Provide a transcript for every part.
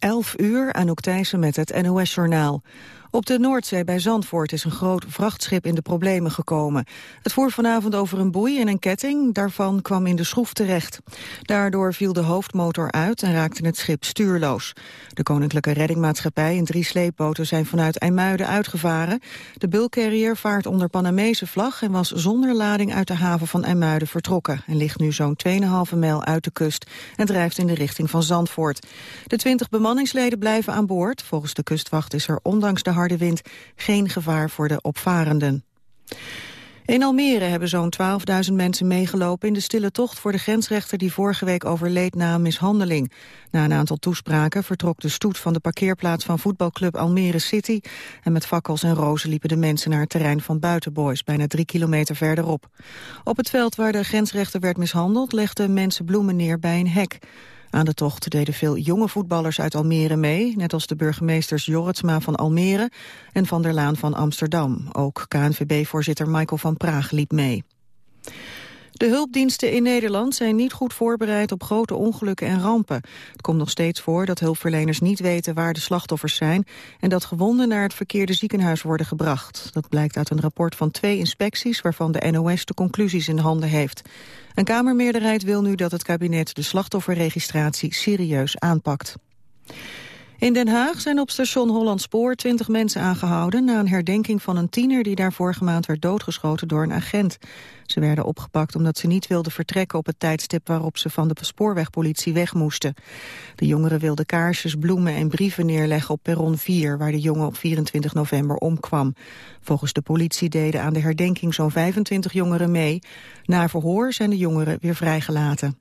11 uur, Anouk Thijssen met het NOS-journaal. Op de Noordzee bij Zandvoort is een groot vrachtschip in de problemen gekomen. Het voer vanavond over een boei en een ketting, daarvan kwam in de schroef terecht. Daardoor viel de hoofdmotor uit en raakte het schip stuurloos. De Koninklijke Reddingmaatschappij en drie sleepboten zijn vanuit IJmuiden uitgevaren. De bulkcarrier vaart onder Panamese vlag en was zonder lading uit de haven van IJmuiden vertrokken. En ligt nu zo'n 2,5 mijl uit de kust en drijft in de richting van Zandvoort. De 20 bemanningsleden blijven aan boord. Volgens de kustwacht is er ondanks de wind geen gevaar voor de opvarenden. In Almere hebben zo'n 12.000 mensen meegelopen in de stille tocht voor de grensrechter die vorige week overleed na een mishandeling. Na een aantal toespraken vertrok de stoet van de parkeerplaats van voetbalclub Almere City en met fakkels en rozen liepen de mensen naar het terrein van Buitenboys, bijna drie kilometer verderop. Op het veld waar de grensrechter werd mishandeld legden mensen bloemen neer bij een hek. Aan de tocht deden veel jonge voetballers uit Almere mee... net als de burgemeesters Jorritsma van Almere en Van der Laan van Amsterdam. Ook KNVB-voorzitter Michael van Praag liep mee. De hulpdiensten in Nederland zijn niet goed voorbereid op grote ongelukken en rampen. Het komt nog steeds voor dat hulpverleners niet weten waar de slachtoffers zijn... en dat gewonden naar het verkeerde ziekenhuis worden gebracht. Dat blijkt uit een rapport van twee inspecties... waarvan de NOS de conclusies in handen heeft. Een Kamermeerderheid wil nu dat het kabinet de slachtofferregistratie serieus aanpakt. In Den Haag zijn op station Hollandspoor twintig mensen aangehouden... na een herdenking van een tiener die daar vorige maand werd doodgeschoten door een agent. Ze werden opgepakt omdat ze niet wilden vertrekken op het tijdstip... waarop ze van de spoorwegpolitie weg moesten. De jongeren wilden kaarsjes, bloemen en brieven neerleggen op perron 4... waar de jongen op 24 november omkwam. Volgens de politie deden aan de herdenking zo'n 25 jongeren mee. Na verhoor zijn de jongeren weer vrijgelaten.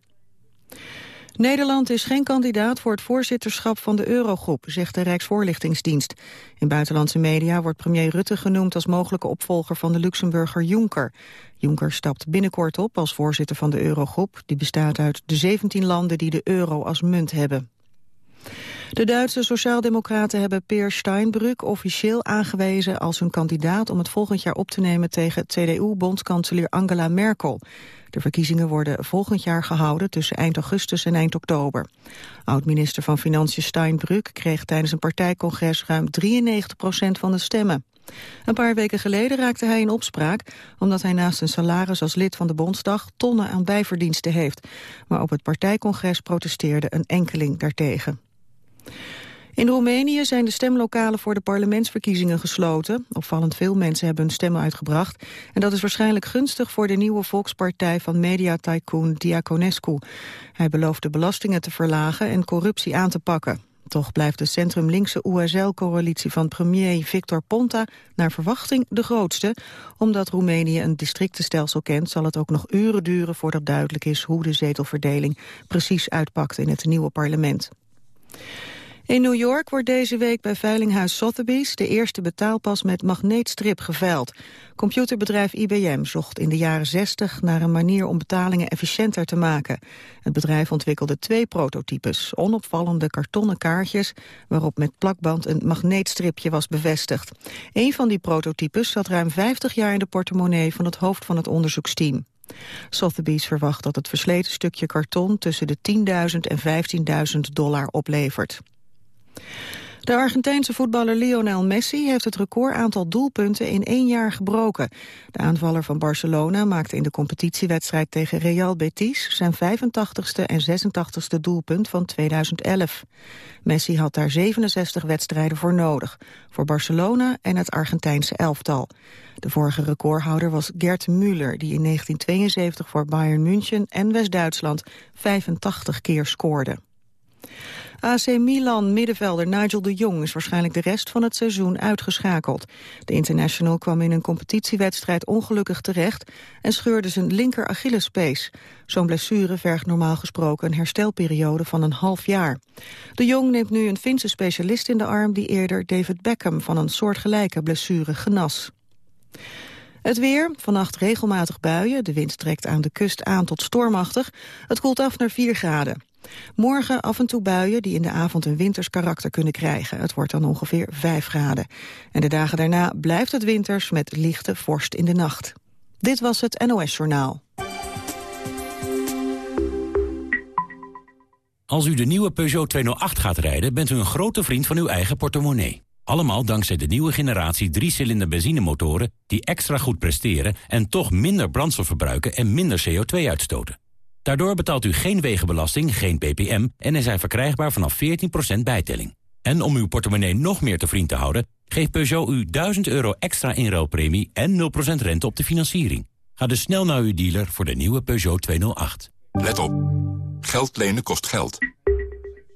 Nederland is geen kandidaat voor het voorzitterschap van de Eurogroep, zegt de Rijksvoorlichtingsdienst. In buitenlandse media wordt premier Rutte genoemd als mogelijke opvolger van de Luxemburger Juncker. Juncker stapt binnenkort op als voorzitter van de Eurogroep. Die bestaat uit de 17 landen die de euro als munt hebben. De Duitse Sociaaldemocraten hebben Peer Steinbrück officieel aangewezen als hun kandidaat om het volgend jaar op te nemen tegen CDU-bondskanselier Angela Merkel. De verkiezingen worden volgend jaar gehouden tussen eind augustus en eind oktober. Oud-minister van Financiën Steinbrück kreeg tijdens een partijcongres ruim 93 procent van de stemmen. Een paar weken geleden raakte hij in opspraak... omdat hij naast een salaris als lid van de Bondsdag tonnen aan bijverdiensten heeft. Maar op het partijcongres protesteerde een enkeling daartegen. In Roemenië zijn de stemlokalen voor de parlementsverkiezingen gesloten. Opvallend veel mensen hebben hun stemmen uitgebracht. En dat is waarschijnlijk gunstig voor de nieuwe volkspartij van media-tycoon Diaconescu. Hij belooft de belastingen te verlagen en corruptie aan te pakken. Toch blijft de centrum-linkse USL-coalitie van premier Victor Ponta naar verwachting de grootste. Omdat Roemenië een districtenstelsel kent, zal het ook nog uren duren voordat duidelijk is hoe de zetelverdeling precies uitpakt in het nieuwe parlement. In New York wordt deze week bij veilinghuis Sotheby's de eerste betaalpas met magneetstrip geveild. Computerbedrijf IBM zocht in de jaren 60 naar een manier om betalingen efficiënter te maken. Het bedrijf ontwikkelde twee prototypes, onopvallende kartonnen kaartjes waarop met plakband een magneetstripje was bevestigd. Een van die prototypes zat ruim 50 jaar in de portemonnee van het hoofd van het onderzoeksteam. Sotheby's verwacht dat het versleten stukje karton tussen de 10.000 en 15.000 dollar oplevert. De Argentijnse voetballer Lionel Messi heeft het record aantal doelpunten in één jaar gebroken. De aanvaller van Barcelona maakte in de competitiewedstrijd tegen Real Betis zijn 85ste en 86ste doelpunt van 2011. Messi had daar 67 wedstrijden voor nodig, voor Barcelona en het Argentijnse elftal. De vorige recordhouder was Gert Müller, die in 1972 voor Bayern München en West-Duitsland 85 keer scoorde. AC Milan middenvelder Nigel de Jong is waarschijnlijk de rest van het seizoen uitgeschakeld. De international kwam in een competitiewedstrijd ongelukkig terecht en scheurde zijn linker Achillespees. Zo'n blessure vergt normaal gesproken een herstelperiode van een half jaar. De Jong neemt nu een Finse specialist in de arm die eerder David Beckham van een soortgelijke blessure genas. Het weer, vannacht regelmatig buien. De wind trekt aan de kust aan tot stormachtig. Het koelt af naar 4 graden. Morgen af en toe buien die in de avond een winters karakter kunnen krijgen. Het wordt dan ongeveer 5 graden. En de dagen daarna blijft het winters met lichte vorst in de nacht. Dit was het NOS Journaal. Als u de nieuwe Peugeot 208 gaat rijden, bent u een grote vriend van uw eigen portemonnee. Allemaal dankzij de nieuwe generatie 3-cilinder benzinemotoren... die extra goed presteren en toch minder brandstof verbruiken en minder CO2 uitstoten. Daardoor betaalt u geen wegenbelasting, geen ppm... en er zijn verkrijgbaar vanaf 14% bijtelling. En om uw portemonnee nog meer te vriend te houden... geeft Peugeot u 1000 euro extra inruilpremie en 0% rente op de financiering. Ga dus snel naar uw dealer voor de nieuwe Peugeot 208. Let op. Geld lenen kost geld.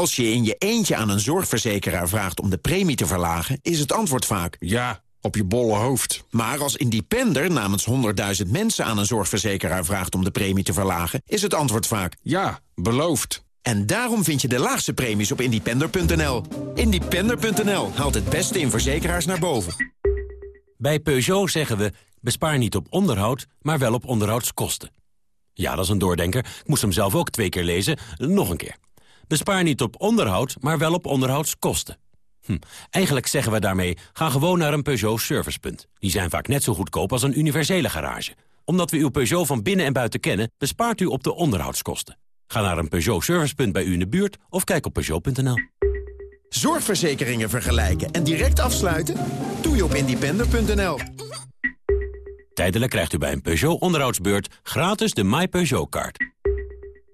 Als je in je eentje aan een zorgverzekeraar vraagt om de premie te verlagen... is het antwoord vaak... Ja, op je bolle hoofd. Maar als independer namens 100.000 mensen aan een zorgverzekeraar vraagt om de premie te verlagen... is het antwoord vaak... Ja, beloofd. En daarom vind je de laagste premies op independer.nl. Independer.nl haalt het beste in verzekeraars naar boven. Bij Peugeot zeggen we, bespaar niet op onderhoud, maar wel op onderhoudskosten. Ja, dat is een doordenker. Ik moest hem zelf ook twee keer lezen. Nog een keer. Bespaar niet op onderhoud, maar wel op onderhoudskosten. Hm. Eigenlijk zeggen we daarmee, ga gewoon naar een Peugeot servicepunt. Die zijn vaak net zo goedkoop als een universele garage. Omdat we uw Peugeot van binnen en buiten kennen, bespaart u op de onderhoudskosten. Ga naar een Peugeot servicepunt bij u in de buurt of kijk op Peugeot.nl. Zorgverzekeringen vergelijken en direct afsluiten? Doe je op independer.nl. Tijdelijk krijgt u bij een Peugeot onderhoudsbeurt gratis de My Peugeot-kaart.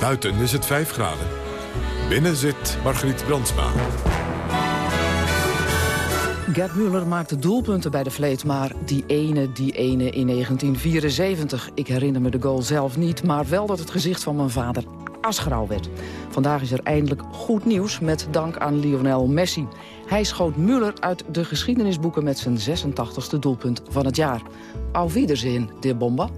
Buiten is het 5 graden. Binnen zit Margriet Brandsma. Gerd Muller maakte doelpunten bij de Vleet, maar die ene, die ene in 1974. Ik herinner me de goal zelf niet, maar wel dat het gezicht van mijn vader asgrauw werd. Vandaag is er eindelijk goed nieuws met dank aan Lionel Messi. Hij schoot Muller uit de geschiedenisboeken met zijn 86e doelpunt van het jaar. Auf Wiedersehen, de bomba.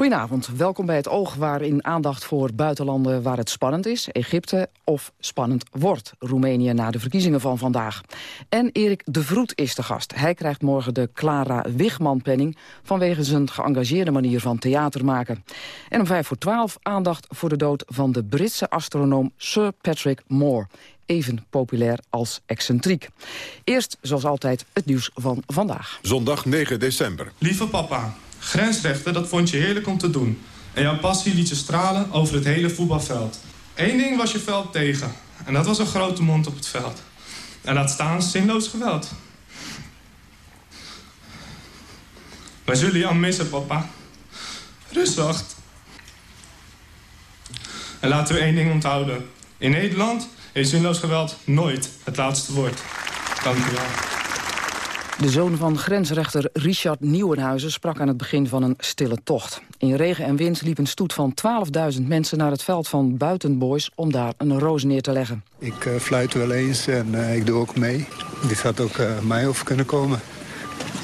Goedenavond, welkom bij het Oog waarin aandacht voor buitenlanden waar het spannend is. Egypte of spannend wordt. Roemenië na de verkiezingen van vandaag. En Erik de Vroet is de gast. Hij krijgt morgen de Clara Wigman-penning... vanwege zijn geëngageerde manier van theater maken. En om vijf voor twaalf aandacht voor de dood van de Britse astronoom Sir Patrick Moore even populair als excentriek. Eerst, zoals altijd, het nieuws van vandaag. Zondag 9 december. Lieve papa, grensrechten, dat vond je heerlijk om te doen. En jouw passie liet je stralen over het hele voetbalveld. Eén ding was je veld tegen. En dat was een grote mond op het veld. En laat staan zinloos geweld. Wij zullen aan missen, papa. Rust wacht. En laten we één ding onthouden. In Nederland heeft zinloos geweld nooit het laatste woord. Dank u wel. De zoon van grensrechter Richard Nieuwenhuizen sprak aan het begin van een stille tocht. In regen en wind liep een stoet van 12.000 mensen naar het veld van Buitenboys om daar een roos neer te leggen. Ik uh, fluit wel eens en uh, ik doe ook mee. Dit had ook uh, mij over kunnen komen.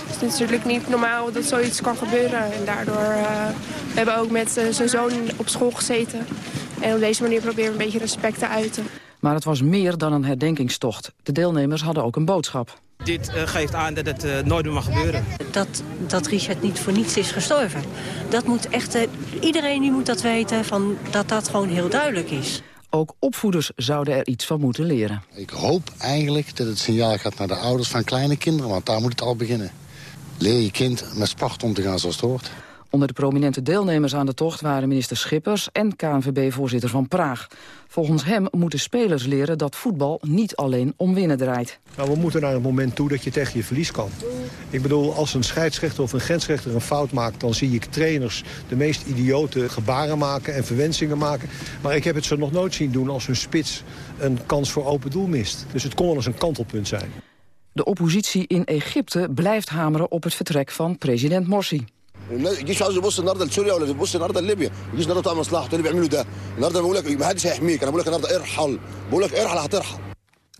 Het is natuurlijk niet normaal dat zoiets kan gebeuren. En daardoor we hebben ook met zijn zoon op school gezeten. En op deze manier proberen we een beetje respect te uiten. Maar het was meer dan een herdenkingstocht. De deelnemers hadden ook een boodschap. Dit uh, geeft aan dat het uh, nooit meer mag gebeuren. Dat, dat Richard niet voor niets is gestorven. Dat moet echt, uh, iedereen die moet dat weten, van, dat dat gewoon heel duidelijk is. Ook opvoeders zouden er iets van moeten leren. Ik hoop eigenlijk dat het signaal gaat naar de ouders van kleine kinderen, want daar moet het al beginnen. Leer je kind met spacht om te gaan zoals het hoort. Onder de prominente deelnemers aan de tocht waren minister Schippers en KNVB-voorzitter Van Praag. Volgens hem moeten spelers leren dat voetbal niet alleen om winnen draait. Nou, we moeten naar het moment toe dat je tegen je verlies kan. Ik bedoel, als een scheidsrechter of een grensrechter een fout maakt... dan zie ik trainers de meest idiote gebaren maken en verwensingen maken. Maar ik heb het ze nog nooit zien doen als hun spits een kans voor open doel mist. Dus het kon wel eens een kantelpunt zijn. De oppositie in Egypte blijft hameren op het vertrek van president Morsi. الجيش عاوز يبص النهارده لسوريا ولا يبص النهارده لليبيا الجيش النهارده بتاع مصلحته اللي بيعملوا ده النهارده بقول لك ما حدش هيحميك انا بقول لك النهارده ارحل بقول لك ارحل هترحل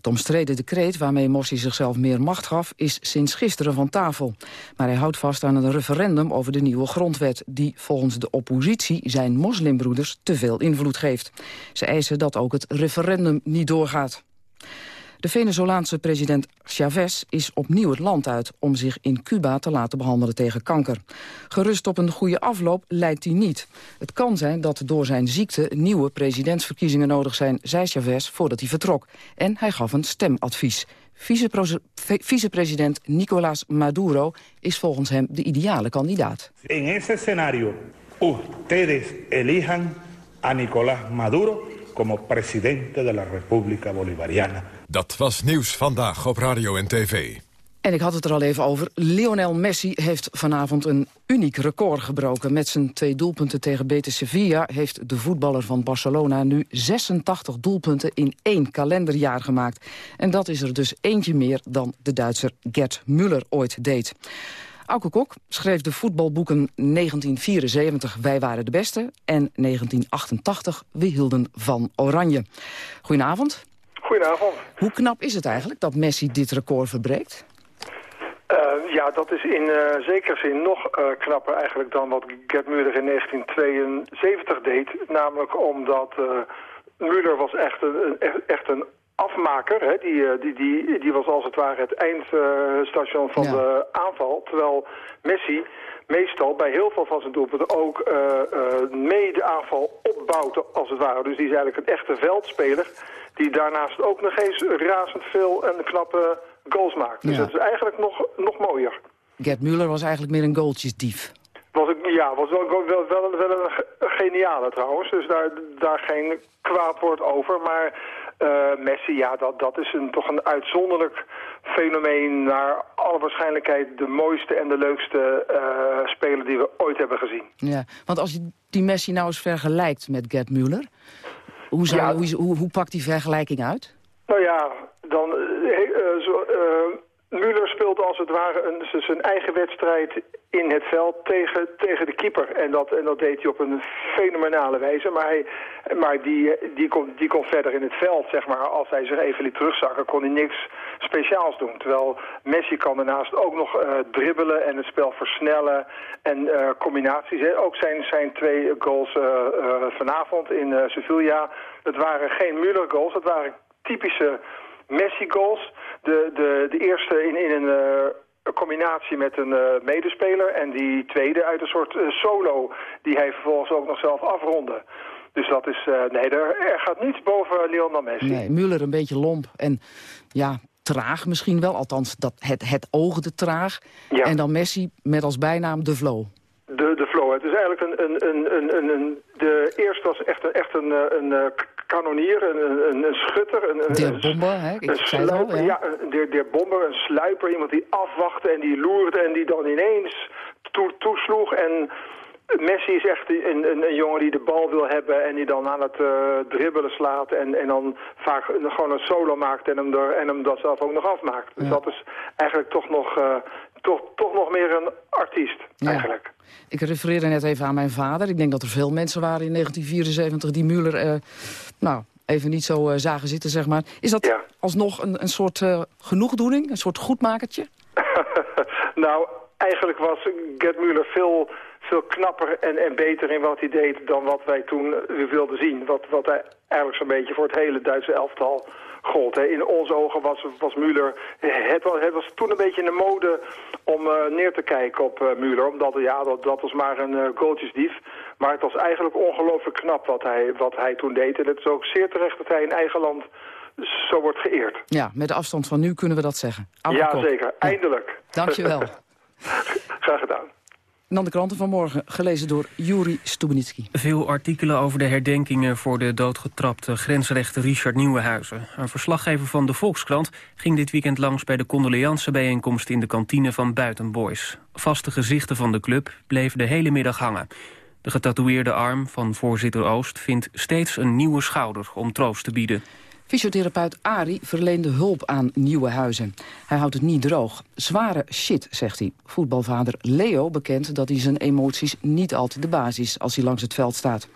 Het omstreden decreet waarmee Morsi zichzelf meer macht gaf... is sinds gisteren van tafel. Maar hij houdt vast aan een referendum over de nieuwe grondwet... die volgens de oppositie zijn moslimbroeders te veel invloed geeft. Ze eisen dat ook het referendum niet doorgaat. De Venezolaanse president Chavez is opnieuw het land uit... om zich in Cuba te laten behandelen tegen kanker. Gerust op een goede afloop lijkt hij niet. Het kan zijn dat door zijn ziekte nieuwe presidentsverkiezingen nodig zijn... zei Chavez voordat hij vertrok. En hij gaf een stemadvies. Vicepresident Nicolás Maduro is volgens hem de ideale kandidaat. In ese scenario, ustedes elijan a Nicolás Maduro como presidente de la República Bolivariana. Dat was nieuws vandaag op radio en tv. En ik had het er al even over. Lionel Messi heeft vanavond een uniek record gebroken. Met zijn twee doelpunten tegen Betis Sevilla... heeft de voetballer van Barcelona nu 86 doelpunten in één kalenderjaar gemaakt. En dat is er dus eentje meer dan de Duitser Gerd Müller ooit deed. Auke Kok schreef de voetbalboeken 1974 Wij waren de beste... en 1988 We hielden van Oranje. Goedenavond. Goedenavond. Hoe knap is het eigenlijk dat Messi dit record verbreekt? Uh, ja, dat is in uh, zekere zin nog uh, knapper eigenlijk dan wat Gerd Müller in 1972 deed. Namelijk omdat Müller was echt een, echt een afmaker. Hè? Die, die, die, die was als het ware het eindstation van ja. de aanval. Terwijl Messi meestal bij heel veel van zijn doelpunten ook uh, uh, mee de aanval opbouwt als het ware. Dus die is eigenlijk een echte veldspeler die daarnaast ook nog eens razend veel en knappe goals maakt. Dus Ja. dat is eigenlijk nog, nog mooier. Gerd Müller was eigenlijk meer een goaltjesdief. Was ik, ja, was wel, wel, wel, wel een ge- een geniale trouwens. Dus daar, daar geen kwaad woord over. Maar eh, Messi, ja, dat, dat is een, toch een uitzonderlijk fenomeen. Naar alle waarschijnlijkheid de mooiste en de leukste eh, speler die we ooit hebben gezien. Ja, want als je die Messi nou eens vergelijkt met Gerd Müller... Hoe, zou, Ja. hoe, hoe, hoe pakt die vergelijking uit? Nou ja, dan... Müller speelt als het ware een, zijn eigen wedstrijd in het veld tegen, tegen de keeper. En dat, en dat deed hij op een fenomenale wijze. Maar, hij, maar die, die, kon, die kon verder in het veld, zeg maar. Als hij zich even liet terugzakken, kon hij niks speciaals doen. Terwijl Messi kan daarnaast ook nog eh, dribbelen en het spel versnellen. En eh, combinaties. Ook zijn, zijn twee goals eh, vanavond in Sevilla. Het waren geen Müller-goals, het waren typische Messi-goals. De, de, de eerste in, in een eh, combinatie met een eh, medespeler. En die tweede uit een soort eh, solo die hij vervolgens ook nog zelf afronde. Dus dat is, nee, er, er gaat niets boven Lionel Messi. Nee, Müller een beetje lomp en ja, traag misschien wel. Althans, dat, het, het oogde traag. Ja. En dan Messi met als bijnaam de flow. De, de flow. Het is eigenlijk een... een, een, een, een, de eerste was echt een, echt een, een, kanonier, een, een, een schutter. Een, De bomber, hè? Ik een zei het al, sluiper, ja. ja. een de, de bomber, een sluiper. Iemand die afwachtte en die loerde en die dan ineens toe, toesloeg. En Messi is echt een, een, een jongen die de bal wil hebben en die dan aan het eh, dribbelen slaat. En, en dan vaak gewoon een solo maakt en hem, er, en hem dat zelf ook nog afmaakt. Dus Ja. dat is eigenlijk toch nog, eh, toch, toch nog meer een artiest, Ja. eigenlijk. Ik refereerde net even aan mijn vader. Ik denk dat er veel mensen waren in 1974 die Müller eh, nou, even niet zo eh, zagen zitten, zeg maar. Is dat alsnog een, een soort eh, genoegdoening, een soort goedmakertje? Nou, eigenlijk was Gerd Müller veel, veel knapper en, en beter in wat hij deed dan wat wij toen uh, wilden zien. Wat, wat hij eigenlijk zo'n beetje voor het hele Duitse elftal gold. Hè. In onze ogen was, was Müller... Het was, het was toen een beetje in de mode om uh, neer te kijken op uh, Müller. Omdat ja, dat, dat was maar een uh, goaltjesdief. Maar het was eigenlijk ongelooflijk knap wat hij, wat hij toen deed. En het is ook zeer terecht dat hij in eigen land zo wordt geëerd. Ja, met de afstand van nu kunnen we dat zeggen. Ja, zeker. Eindelijk. Dank je wel. Graag gedaan. Dan de kranten van morgen, gelezen door Juri Stubenitski. Veel artikelen over de herdenkingen voor de doodgetrapte grensrechter Richard Nieuwenhuizen. Een verslaggever van de Volkskrant ging dit weekend langs bij de condoleancebijeenkomst in de kantine van Buitenboys. Vaste gezichten van de club bleven de hele middag hangen. De getatoeëerde arm van voorzitter Oost vindt steeds een nieuwe schouder om troost te bieden. Fysiotherapeut Ari verleende hulp aan nieuwe huizen. Hij houdt het niet droog. Zware shit, zegt hij. Voetbalvader Leo bekent dat hij zijn emoties niet altijd de basis als hij langs het veld staat.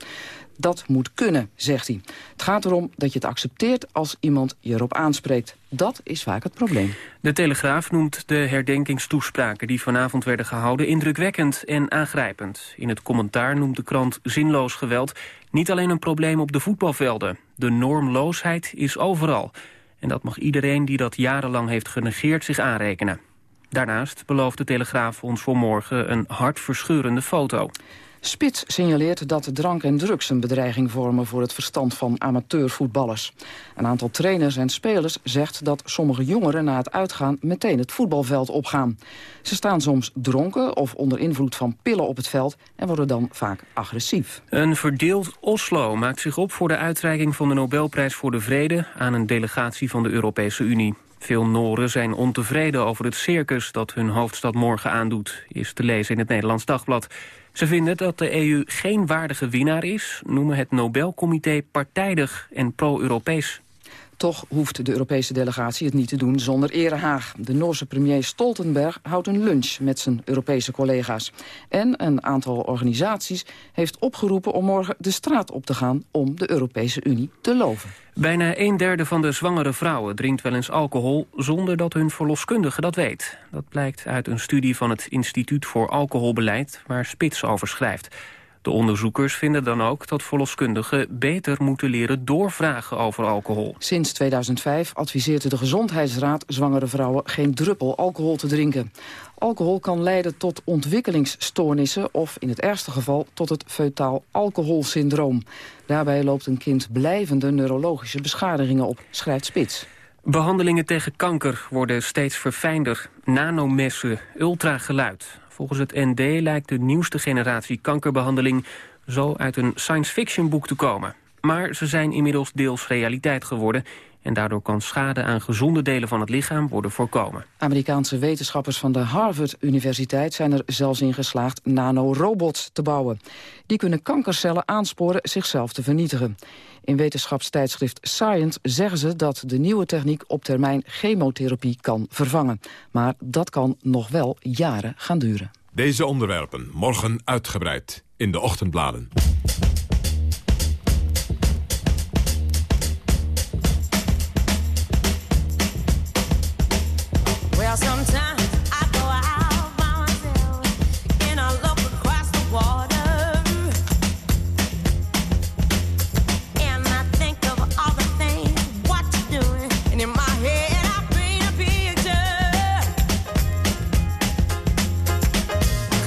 Dat moet kunnen, zegt hij. Het gaat erom dat je het accepteert als iemand je erop aanspreekt. Dat is vaak het probleem. De Telegraaf noemt de herdenkingstoespraken die vanavond werden gehouden indrukwekkend en aangrijpend. In het commentaar noemt de krant zinloos geweld niet alleen een probleem op de voetbalvelden. De normloosheid is overal. En dat mag iedereen die dat jarenlang heeft genegeerd zich aanrekenen. Daarnaast belooft de Telegraaf ons voor morgen een hartverscheurende foto. Spits signaleert dat drank en drugs een bedreiging vormen voor het verstand van amateurvoetballers. Een aantal trainers en spelers zegt dat sommige jongeren na het uitgaan meteen het voetbalveld opgaan. Ze staan soms dronken of onder invloed van pillen op het veld en worden dan vaak agressief. Een verdeeld Oslo maakt zich op voor de uitreiking van de Nobelprijs voor de Vrede aan een delegatie van de Europese Unie. Veel Noren zijn ontevreden over het circus dat hun hoofdstad morgen aandoet, is te lezen in het Nederlands Dagblad. Ze vinden dat de EU geen waardige winnaar is, noemen het Nobelcomité partijdig en pro-Europees. Toch hoeft de Europese delegatie het niet te doen zonder erehaag. De Noorse premier Stoltenberg houdt een lunch met zijn Europese collega's. En een aantal organisaties heeft opgeroepen om morgen de straat op te gaan... om de Europese Unie te loven. Bijna een derde van de zwangere vrouwen drinkt wel eens alcohol... zonder dat hun verloskundige dat weet. Dat blijkt uit een studie van het Instituut voor Alcoholbeleid... waar Spits over schrijft. De onderzoekers vinden dan ook dat verloskundigen beter moeten leren doorvragen over alcohol. Sinds 2005 adviseert de Gezondheidsraad zwangere vrouwen geen druppel alcohol te drinken. Alcohol kan leiden tot ontwikkelingsstoornissen of in het ergste geval tot het feutaal alcoholsyndroom. Daarbij loopt een kind blijvende neurologische beschadigingen op, schrijft Spits. Behandelingen tegen kanker worden steeds verfijnder. Nanomessen, ultrageluid. Volgens het ND lijkt de nieuwste generatie kankerbehandeling... zo uit een science-fiction boek te komen. Maar ze zijn inmiddels deels realiteit geworden... en daardoor kan schade aan gezonde delen van het lichaam worden voorkomen. Amerikaanse wetenschappers van de Harvard-universiteit zijn er zelfs in geslaagd nanorobots te bouwen. Die kunnen kankercellen aansporen zichzelf te vernietigen. In wetenschapstijdschrift Science zeggen ze dat de nieuwe techniek op termijn chemotherapie kan vervangen. Maar dat kan nog wel jaren gaan duren. Deze onderwerpen morgen uitgebreid in de ochtendbladen. Well,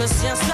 consciência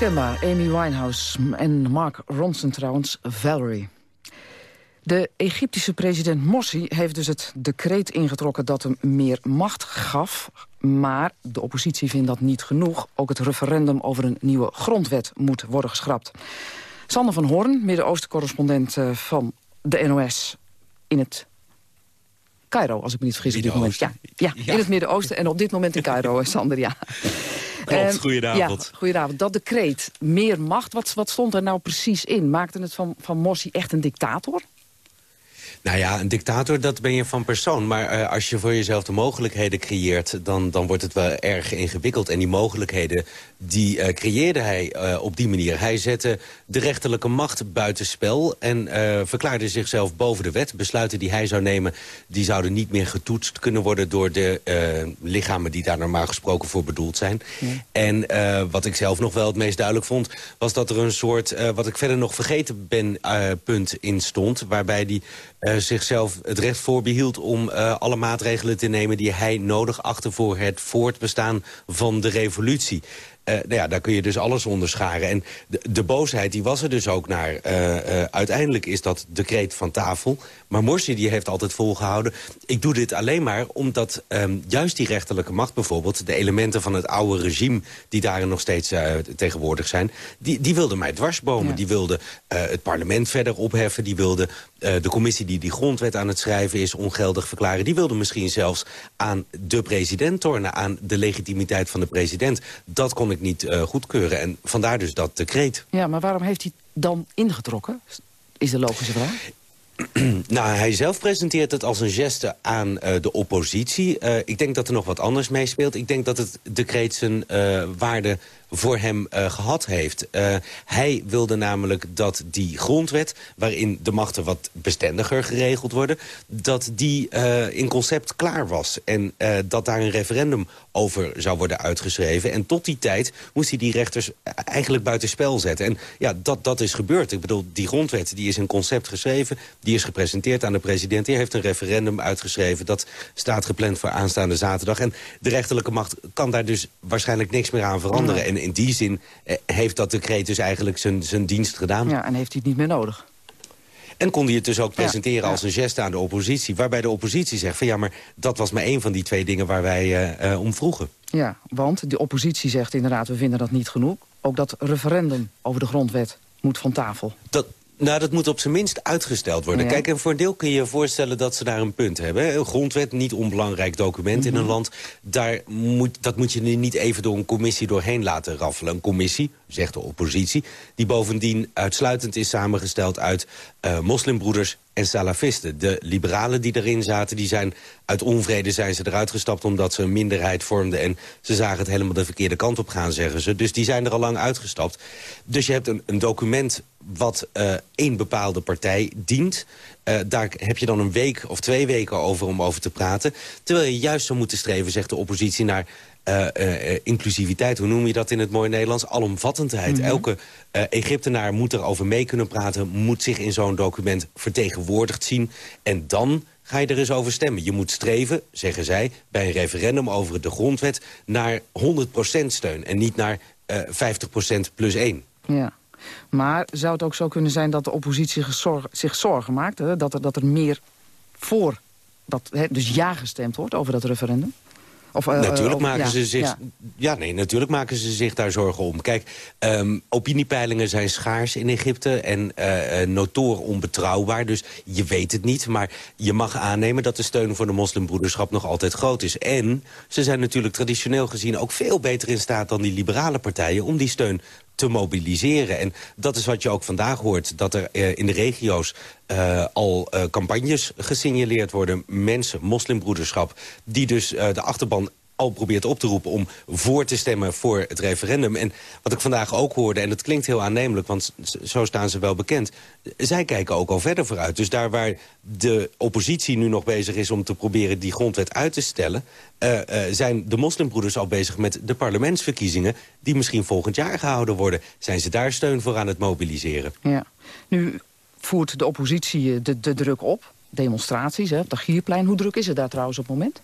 Onmiskenbaar, Amy Winehouse en Mark Ronson trouwens, Valerie. De Egyptische president Morsi heeft dus het decreet ingetrokken dat hem meer macht gaf. Maar de oppositie vindt dat niet genoeg. Ook het referendum over een nieuwe grondwet moet worden geschrapt. Sander van Hoorn, Midden-Oosten-correspondent eh, van de NOS in het Cairo, als ik me niet vergis op dit moment. Ja, ja, in het Midden-Oosten en op dit moment in Cairo, Sander, ja. Klopt, Ehm, goedenavond. Ja, goedenavond. Dat decreet, meer macht, wat, wat stond er nou precies in? Maakte het van, van Morsi echt een dictator? Nou ja, een dictator, dat ben je van persoon. Maar eh, als je voor jezelf de mogelijkheden creëert... Dan, dan wordt het wel erg ingewikkeld. En die mogelijkheden, die eh, creëerde hij eh, op die manier. Hij zette de rechterlijke macht buitenspel... en verklaarde zichzelf boven de wet. Besluiten die hij zou nemen, die zouden niet meer getoetst kunnen worden... door de lichamen die daar normaal gesproken voor bedoeld zijn. En wat ik zelf nog wel het meest duidelijk vond... was dat er een soort, wat ik verder nog vergeten ben, punt in stond... waarbij die zichzelf het recht voorbehield om eh, alle maatregelen te nemen... die hij nodig achtte voor het voortbestaan van de revolutie. Eh, nou ja, daar kun je dus alles onder scharen. En de, de boosheid die was er dus ook naar. Eh, eh, uiteindelijk is dat decreet van tafel. Maar Morsi die heeft altijd volgehouden... ik doe dit alleen maar omdat ehm, juist die rechterlijke macht bijvoorbeeld... de elementen van het oude regime die daarin nog steeds eh, tegenwoordig zijn... die, die wilden mij dwarsbomen. Die wilden eh, het parlement verder opheffen. Die wilden eh, de commissie die die grondwet aan het schrijven is ongeldig verklaren. Die wilden misschien zelfs aan de president tornen. Aan de legitimiteit van de president. Dat kon ik niet eh, goedkeuren. En vandaar dus dat decreet. Ja, maar waarom heeft hij dan ingetrokken? Is de logische vraag. nou, hij zelf presenteert het als een geste aan eh, de oppositie. Eh, ik denk dat er nog wat anders meespeelt. Ik denk dat het decreet zijn eh, waarde voor hem eh, gehad heeft. Eh, hij wilde namelijk dat die grondwet, waarin de machten wat bestendiger geregeld worden... dat die eh, in concept klaar was. En dat daar een referendum over zou worden uitgeschreven. En tot die tijd moest hij die rechters eigenlijk buitenspel zetten. En ja, dat, dat is gebeurd. Ik bedoel, die grondwet die is in concept geschreven... die is gepresenteerd aan de president. Die heeft een referendum uitgeschreven. Dat staat gepland voor aanstaande zaterdag. En de rechterlijke macht kan daar dus waarschijnlijk niks meer aan veranderen. En in die zin eh, heeft dat decreet dus eigenlijk zijn, zijn dienst gedaan. Ja, en heeft hij het niet meer nodig? En kon hij het dus ook presenteren als een geste aan de oppositie. Waarbij de oppositie zegt van ja, maar dat was maar één van die twee dingen waar wij eh, eh, om vroegen. Ja, want de oppositie zegt inderdaad, we vinden dat niet genoeg. Ook dat referendum over de grondwet moet van tafel. Dat, nou, dat moet op zijn minst uitgesteld worden. Ja. Kijk, en voor een deel kun je je voorstellen dat ze daar een punt hebben. Een grondwet, niet onbelangrijk document in een Mhm. land. Daar moet, dat moet je niet even door een commissie doorheen laten raffelen. Een commissie, zegt de oppositie, die bovendien uitsluitend is samengesteld uit eh, moslimbroeders en salafisten. De liberalen die erin zaten, die zijn uit onvrede zijn ze eruit gestapt... omdat ze een minderheid vormden en ze zagen het helemaal de verkeerde kant op gaan, zeggen ze. Dus die zijn er al lang uitgestapt. Dus je hebt een, een document wat eh, één bepaalde partij dient. Eh, daar heb je dan een week of twee weken over om over te praten. Terwijl je juist zou moeten streven, zegt de oppositie, naar eh, eh, eh, inclusiviteit. Hoe noem je dat in het mooie Nederlands? Alomvattendheid. Mhm. Elke Egyptenaar moet erover mee kunnen praten... moet zich in zo'n document vertegenwoordigd zien. En dan ga je er eens over stemmen. Je moet streven, zeggen zij, bij een referendum over de grondwet... naar 100% steun en niet naar eh 50% plus 1. Ja. Maar zou het ook zo kunnen zijn dat de oppositie zich zorgen maakt... Hè? Dat, er, dat er meer voor, dat, hè, dus ja gestemd wordt over dat referendum? Of, eh, natuurlijk, of- maken ja, ze zich, ja. ja. nee, natuurlijk maken ze zich daar zorgen om. Kijk, ehm, opiniepeilingen zijn schaars in Egypte en eh, eh, notoor onbetrouwbaar. Dus je weet het niet, maar je mag aannemen... dat de steun voor de moslimbroederschap nog altijd groot is. En ze zijn natuurlijk traditioneel gezien ook veel beter in staat... dan die liberale partijen om die steun te mobiliseren. En dat is wat je ook vandaag hoort. Dat er eh, in de regio's eh, al eh, campagnes gesignaleerd worden. Mensen, moslimbroederschap, die dus de achterban al probeert op te roepen om voor te stemmen voor het referendum. En wat ik vandaag ook hoorde, en dat klinkt heel aannemelijk... want zo staan ze wel bekend, zij kijken ook al verder vooruit. Dus daar waar de oppositie nu nog bezig is om te proberen die grondwet uit te stellen... eh, eh, zijn de moslimbroeders al bezig met de parlementsverkiezingen... die misschien volgend jaar gehouden worden. Zijn ze daar steun voor aan het mobiliseren? Ja. Nu voert de oppositie eh, de, de druk op. Demonstraties hè, op de Gierplein. Hoe druk is het daar trouwens op het moment?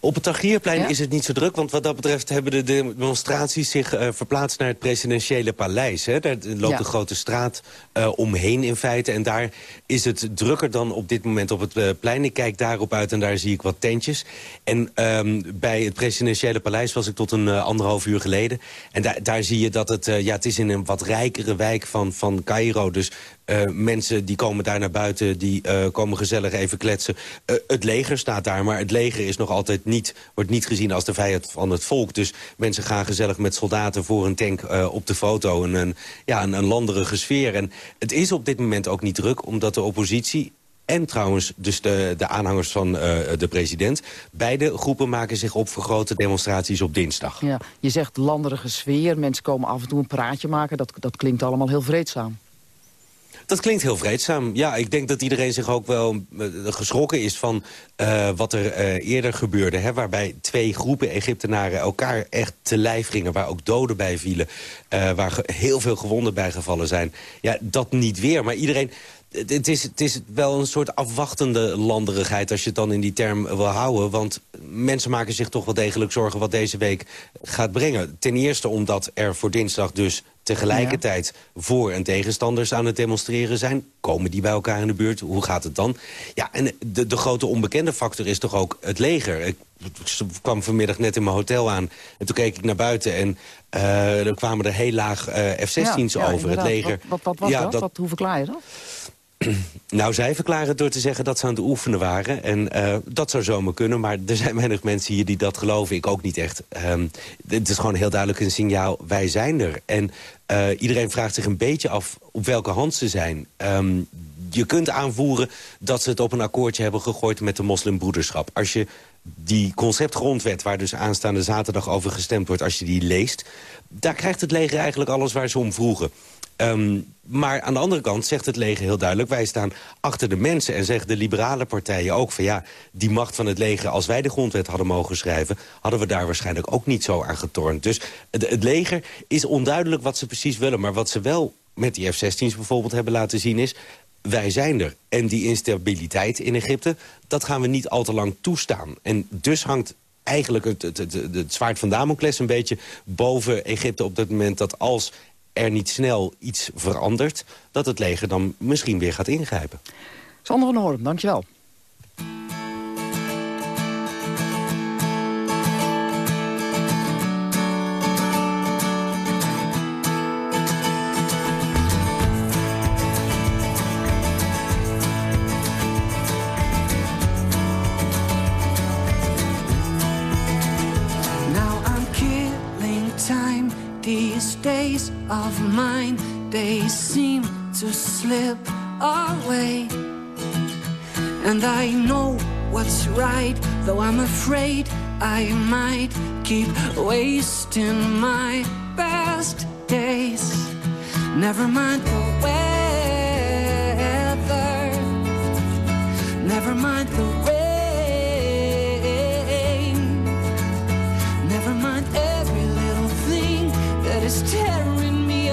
Op het Tahrirplein Ja? is het niet zo druk, want wat dat betreft hebben de demonstraties zich eh, verplaatst naar het presidentiële paleis. Hè. Daar loopt Ja. een grote straat eh, omheen in feite. En daar is het drukker dan op dit moment op het eh, plein. Ik kijk daarop uit en daar zie ik wat tentjes. En ehm, bij het presidentiële paleis was ik tot een anderhalf uur geleden. En daar daar zie je dat het, ja, het is in een wat rijkere wijk van, van Cairo. Dus eh, mensen die komen daar naar buiten, die eh, komen gezellig even kletsen. Eh, het leger staat daar, maar het leger is nog altijd niet, wordt niet gezien als de vijand van het volk. Dus mensen gaan gezellig met soldaten voor een tank op de foto. En een, ja, een, een landerige sfeer. En het is op dit moment ook niet druk, omdat de oppositie... En trouwens dus de, de aanhangers van de president. Beide groepen maken zich op voor grote demonstraties op dinsdag. Ja, je zegt landerige sfeer, mensen komen af en toe een praatje maken. Dat, dat klinkt allemaal heel vreedzaam. Dat klinkt heel vreedzaam. Ja, ik denk dat iedereen zich ook wel eh, geschrokken is van eh, wat er eh, eerder gebeurde. Hè, waarbij twee groepen Egyptenaren elkaar echt te lijf gingen. Waar ook doden bij vielen. waar heel veel gewonden bij gevallen zijn. Ja, dat niet weer. Maar iedereen... Het is, het is wel een soort afwachtende landerigheid als je het dan in die term wil houden. Want mensen maken zich toch wel degelijk zorgen wat deze week gaat brengen. Ten eerste omdat er voor dinsdag dus tegelijkertijd voor- en tegenstanders aan het demonstreren zijn. Komen die bij elkaar in de buurt? Hoe gaat het dan? Ja, en de, de grote onbekende factor is toch ook het leger. Ik kwam vanmiddag net in mijn hotel aan en toen keek ik naar buiten... en eh, er kwamen er heel laag eh, F-16's Ja, ja, over. Het leger... Wat, wat, wat was ja, dat? Wat, hoe verklaar je dat? nou, zij verklaren het door te zeggen dat ze aan het oefenen waren. En eh, dat zou zomaar kunnen, maar er zijn weinig mensen hier die dat geloven. Ik ook niet echt. Ehm, het is gewoon heel duidelijk een signaal, wij zijn er. En eh, iedereen vraagt zich een beetje af op welke hand ze zijn. Ehm, je kunt aanvoeren dat ze het op een akkoordje hebben gegooid met de moslimbroederschap. Als je die conceptgrondwet, waar dus aanstaande zaterdag over gestemd wordt... als je die leest, daar krijgt het leger eigenlijk alles waar ze om vroegen. Ehm, maar aan de andere kant zegt het leger heel duidelijk... wij staan achter de mensen en zeggen de liberale partijen ook... van ja, die macht van het leger, als wij de grondwet hadden mogen schrijven... hadden we daar waarschijnlijk ook niet zo aan getornd. Dus het, leger is onduidelijk wat ze precies willen... maar wat ze wel met die F-16's bijvoorbeeld hebben laten zien is... wij zijn er. En die instabiliteit in Egypte, dat gaan we niet al te lang toestaan. En dus hangt eigenlijk het, het, het, het zwaard van Damocles een beetje boven Egypte op dat moment... dat als er niet snel iets verandert... dat het leger dan misschien weer gaat ingrijpen. Sander van Hoorn, dankjewel. Days of mine, they seem to slip away. And I know what's right, though I'm afraid I might keep wasting my best days. Never mind the weather, never mind the rain. Never mind every little thing that is tearing me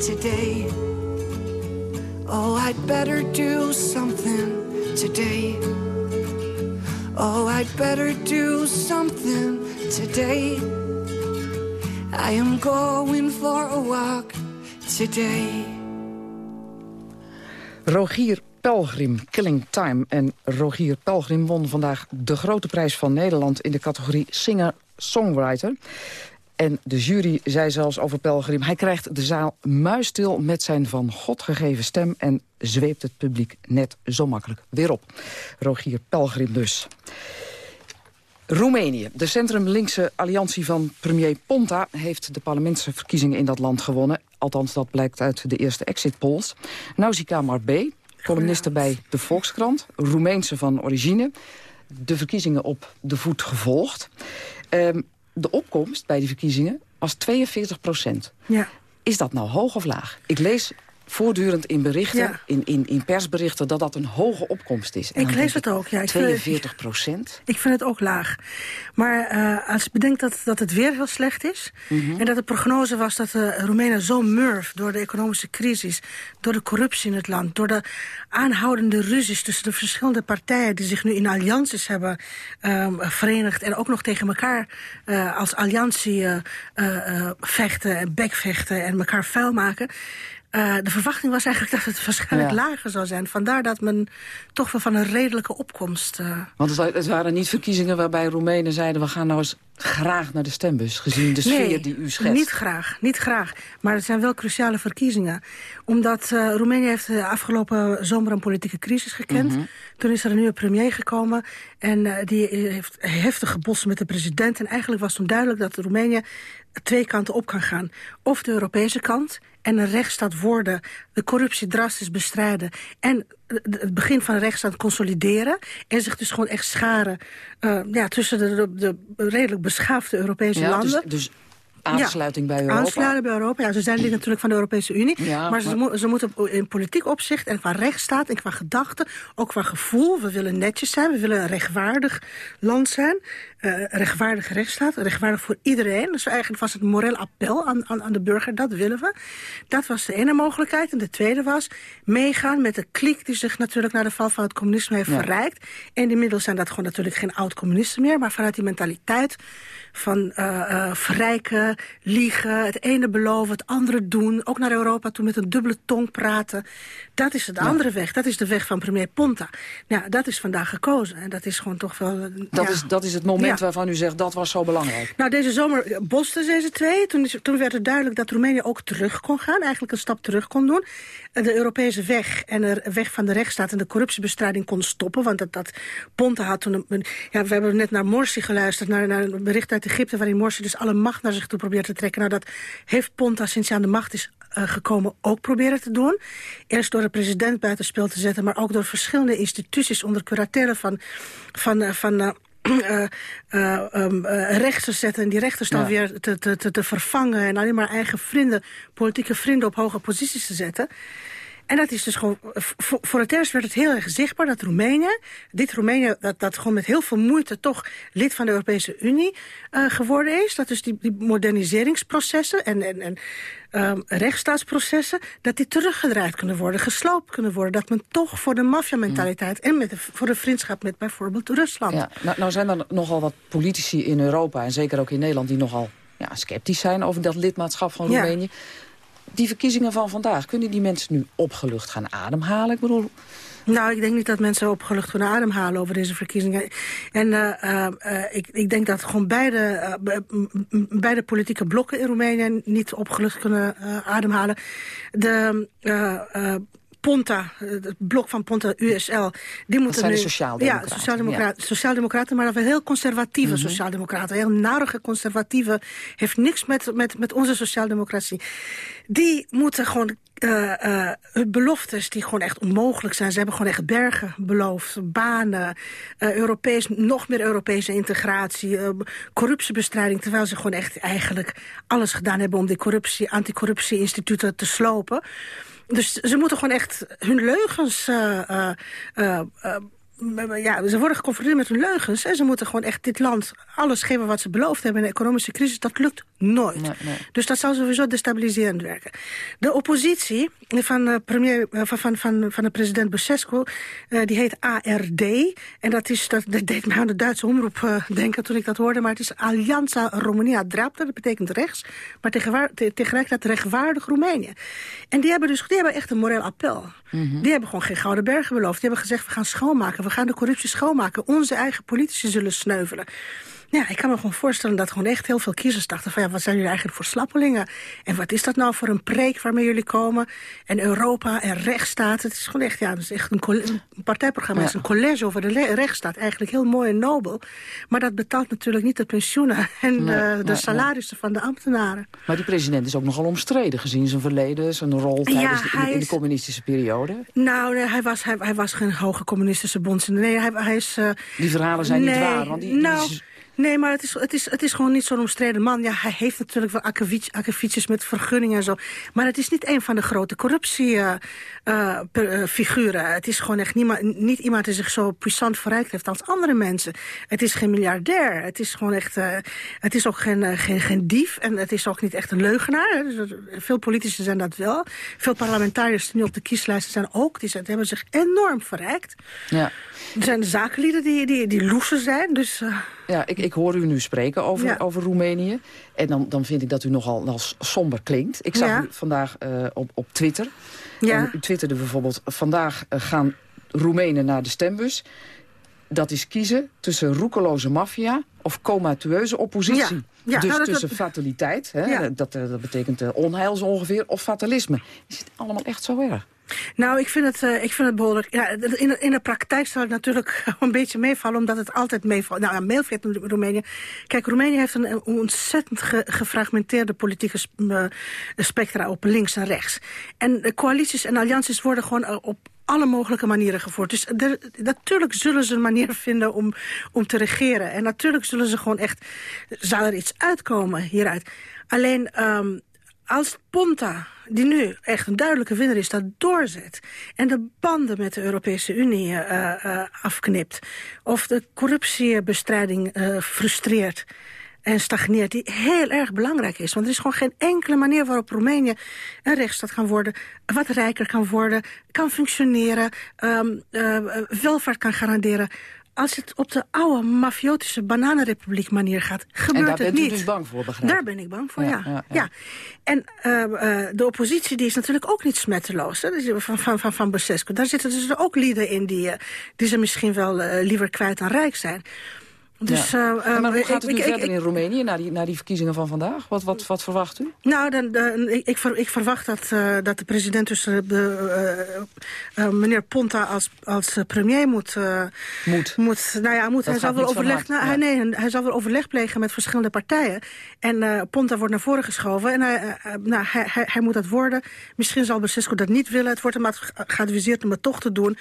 today. Oh, I'd better do something today. Oh, I'd better do something today. I am going for a walk today. Rogier Pelgrim, Killing Time. En Rogier Pelgrim won vandaag de grote prijs van Nederland... in de categorie Singer-Songwriter. En de jury zei zelfs over Pelgrim... hij krijgt de zaal muisstil met zijn van God gegeven stem... en zweept het publiek net zo makkelijk weer op. Rogier Pelgrim dus. Roemenië. De centrum-linkse alliantie van premier Ponta... heeft de parlementsverkiezingen in dat land gewonnen. Althans, dat blijkt uit de eerste exit polls. Nausicaa Marbe, columniste bij de Volkskrant. Roemeense van origine. De verkiezingen op de voet gevolgd. Ehm, de opkomst bij die verkiezingen was 42 procent. Ja. Is dat nou hoog of laag? Ik lees voortdurend in berichten, Ja. in, in, in persberichten... dat dat een hoge opkomst is. En Ik lees het ook, ja. Ik vind- 42 procent? Ik vind het ook laag. Maar eh, als je bedenkt dat, dat het weer heel slecht is... Mhm. en dat de prognose was dat de Roemenen zo murf... door de economische crisis, door de corruptie in het land... door de aanhoudende ruzies tussen de verschillende partijen... die zich nu in allianties hebben ehm, verenigd... en ook nog tegen elkaar eh, als alliantie eh, eh, eh, vechten en bekvechten... en elkaar vuil maken... Eh, de verwachting was eigenlijk dat het waarschijnlijk Ja. lager zou zijn. Vandaar dat men toch wel van een redelijke opkomst... eh, Want het, het waren niet verkiezingen waarbij Roemenen zeiden... we gaan nou eens graag naar de stembus, gezien de sfeer nee, die u schetst. niet graag, niet graag. Maar het zijn wel cruciale verkiezingen. Omdat eh, Roemenië heeft de afgelopen zomer een politieke crisis gekend. Mhm. Toen is er een nieuwe premier gekomen. En eh, die heeft heftig gebossen met de president. En eigenlijk was toen duidelijk dat Roemenië twee kanten op kan gaan. Of de Europese kant en een rechtsstaat worden, de corruptie drastisch bestrijden... en het begin van een rechtsstaat consolideren... en zich dus gewoon echt scharen eh, ja, tussen de, de, de redelijk beschaafde Europese Ja, dus, landen... dus aansluiting bij Europa. Aansluiten bij Europa. Ja, ze zijn lid natuurlijk van de Europese Unie. Ja, maar, ze, maar- mo- ze moeten in politiek opzicht en qua rechtsstaat en qua gedachten... ook qua gevoel, we willen netjes zijn. We willen een rechtvaardig land zijn. Eh, rechtvaardige rechtsstaat. Rechtvaardig voor iedereen. Dus eigenlijk was het moreel appel aan, aan, aan de burger. Dat willen we. Dat was de ene mogelijkheid. En de tweede was meegaan met de kliek... die zich natuurlijk na de val van het communisme heeft Ja. verrijkt. En inmiddels zijn dat gewoon natuurlijk geen oud-communisten meer... maar vanuit die mentaliteit van eh eh, verrijken, liegen, het ene beloven, het andere doen. Ook naar Europa toe met een dubbele tong praten. Dat is de andere weg. Dat is de weg van premier Ponta. Ja, dat is vandaag gekozen. En dat is gewoon toch wel... Dat, ja. is, dat is het moment Ja. waarvan u zegt dat was zo belangrijk. Nou, deze zomer bosten deze twee. Toen, is- toen werd het duidelijk dat Roemenië ook terug kon gaan. Eigenlijk een stap terug kon doen. Eh, De Europese weg en de weg van de rechtsstaat en de corruptiebestrijding kon stoppen. Want dat, dat Ponte had toen... Een, ja, we hebben net naar Morsi geluisterd, naar, naar een bericht uit Egypte... waarin Morsi dus alle macht naar zich toe probeert te trekken. Nou, dat heeft Ponta sinds hij aan de macht is eh, gekomen ook proberen te doen. Eerst door de president buitenspel te zetten... maar ook door verschillende instituties onder curatele van... van, eh, van eh, ehm, eh, rechters zetten en die rechters dan Ja. weer te, te, te, te vervangen... en alleen maar eigen vrienden, politieke vrienden op hoge posities te zetten. En dat is dus gewoon, voor, voor het eerst werd het heel erg zichtbaar dat Roemenië, dit Roemenië, dat, dat gewoon met heel veel moeite toch lid van de Europese Unie eh, geworden is. Dat dus die, die moderniseringsprocessen en, en, en ehm, rechtsstaatsprocessen, dat die teruggedraaid kunnen worden, gesloopt kunnen worden. Dat men toch voor de maffiamentaliteit en met de, voor de vriendschap met bijvoorbeeld Rusland. Ja, nou, nou zijn er nogal wat politici in Europa... en zeker ook in Nederland die nogal ja, sceptisch zijn over dat lidmaatschap van Ja. Die verkiezingen van vandaag, kunnen die mensen nu opgelucht gaan ademhalen? Ik bedoel, Nou, ik denk niet dat mensen opgelucht kunnen ademhalen over deze verkiezingen. En eh, eh, eh, ik, ik denk dat gewoon beide, beide politieke blokken in Roemenië niet opgelucht kunnen ademhalen. De Ponta, eh, het blok van Ponta USL, die moeten zijn de nu... sociaaldemocraten, Ja, sociaaldemocraten, sociaaldemocraten maar wel heel conservatieve Mhm. sociaaldemocraten. Heel narige conservatieve, heeft niks met, met, met onze sociaaldemocratie. Die moeten gewoon hun beloftes die gewoon echt onmogelijk zijn. Ze hebben gewoon echt bergen beloofd, banen, eh, Europees, nog meer Europese integratie, corruptiebestrijding, terwijl ze gewoon echt eigenlijk alles gedaan hebben om die corruptie, anticorruptie-instituten te slopen. Dus ze moeten gewoon echt hun leugens eh, eh, eh, ja, ze worden geconfronteerd met hun leugens. En ze moeten gewoon echt dit land alles geven wat ze beloofd hebben in de economische crisis. Dat lukt nooit. Dus dat zou sowieso destabiliserend werken. De oppositie van, uh, premier, uh, van, van, van, van de president Basescu, uh, die heet ARD. En dat, is, dat, dat deed me aan de Duitse omroep denken toen ik dat hoorde. Maar het is Alianza Romania Drapta, dat betekent rechts. Maar tegelijkertijd rechtvaardig Roemenië. En die hebben dus die hebben echt een moreel appel. Mhm. Die hebben gewoon geen gouden bergen beloofd. Die hebben gezegd, we gaan schoonmaken. We gaan de corruptie schoonmaken. Onze eigen politici zullen sneuvelen. Ja, ik kan me gewoon voorstellen dat gewoon echt heel veel kiezers dachten... van ja, wat zijn jullie eigenlijk voor slappelingen? En wat is dat nou voor een preek waarmee jullie komen? En Europa en rechtsstaat. Het is gewoon echt, ja, het is echt een, een partijprogramma. Het is een college over de rechtsstaat. Eigenlijk heel mooi en nobel. Maar dat betaalt natuurlijk niet de pensioenen... en Nee, de, de nee, salarissen van de ambtenaren. Maar die president is ook nogal omstreden gezien zijn verleden, zijn rol Ja, tijdens de, in, de is- communistische periode. Nou, hij, was, hij, hij was geen hoge communistische bondsman. Nee, hij, hij is... eh, Die verhalen zijn niet waar, want die- die nou, is- Nee, maar het is, het, is, het is gewoon niet zo'n omstreden man. Ja, hij heeft natuurlijk wel akkefietjes met vergunningen en zo. Maar het is niet een van de grote corruptiefiguren. het is gewoon echt niemand, niet iemand die zich zo puissant verrijkt heeft als andere mensen. Het is geen miljardair. Het is gewoon echt... eh, het is ook geen, eh, geen, geen dief. En het is ook niet echt een leugenaar. Dus, eh, veel politici zijn dat wel. Veel parlementariërs die nu op de kieslijsten zijn ook. Die, zijn, hebben zich enorm verrijkt. Ja. Er zijn zakelieden die, die, die loesen zijn. Dus... Ja, ik, ik hoor u nu spreken over, Ja. over Roemenië. En dan, dan vind ik dat u nogal, nogal somber klinkt. Ik zag Ja. u vandaag eh, op, op Twitter. Ja. En u twitterde bijvoorbeeld... vandaag eh, gaan Roemenen naar de stembus. Dat is kiezen tussen roekeloze maffia of comatueuze oppositie. Ja. Ja, dus nou, tussen dat- fataliteit, hè, Ja. dat, eh, dat betekent onheil zo ongeveer, of fatalisme. Is het allemaal echt zo erg? Nou, ik vind het, eh, ik vind het behoorlijk... Ja, in, de, in de praktijk zal het natuurlijk een beetje meevallen... omdat het altijd meevalt. Nou, meevalt in Roemenië. Kijk, Roemenië heeft een, ontzettend ge- gefragmenteerde politieke eh, spectra... op links en rechts. En coalities en allianties worden gewoon eh, op alle mogelijke manieren gevoerd. Dus er- natuurlijk zullen ze een manier vinden om, om te regeren. En natuurlijk zullen ze gewoon echt... Zal er iets uitkomen hieruit. Alleen... ehm, als Ponta, die nu echt een duidelijke winnaar is, dat doorzet... en de banden met de Europese Unie eh, eh, afknipt... of de corruptiebestrijding eh, frustreert en stagneert... die heel erg belangrijk is. Want er is gewoon geen enkele manier waarop Roemenië een rechtsstad kan worden... wat rijker kan worden, kan functioneren, eh, welvaart kan garanderen... Als het op de oude mafiotische bananenrepubliek manier gaat, gebeurt en daar het bent u niet. dus bang voor, begrijp ik? Daar ben ik bang voor, Ja, ja. ja, ja, ja. En eh, eh, de oppositie die is natuurlijk ook niet smetteloos. Hè? Van, van, van, van Basescu. Daar zitten dus ook lieden in die, eh, die ze misschien wel liever kwijt dan rijk zijn. Dus, Ja. eh, maar hoe eh, gaat het ik- nu ik- verder ik- in Roemenië, na die, na die verkiezingen van vandaag? Wat, wat, wat verwacht u? Nou, dan, dan- ik, ik, ver- ik verwacht dat, eh, dat de president dus de, meneer Ponta als, als premier moet... moet. moet. Nou ja, moet. Dat Hij zal, wel overleg, nou, ja. hij, nee, hij zal wel overleg plegen met verschillende partijen. En Ponta wordt naar voren geschoven. En hij, nou, hij, hij, hij moet dat worden. Misschien zal Basescu dat niet willen. Het wordt hem ad- geadviseerd om het toch te doen.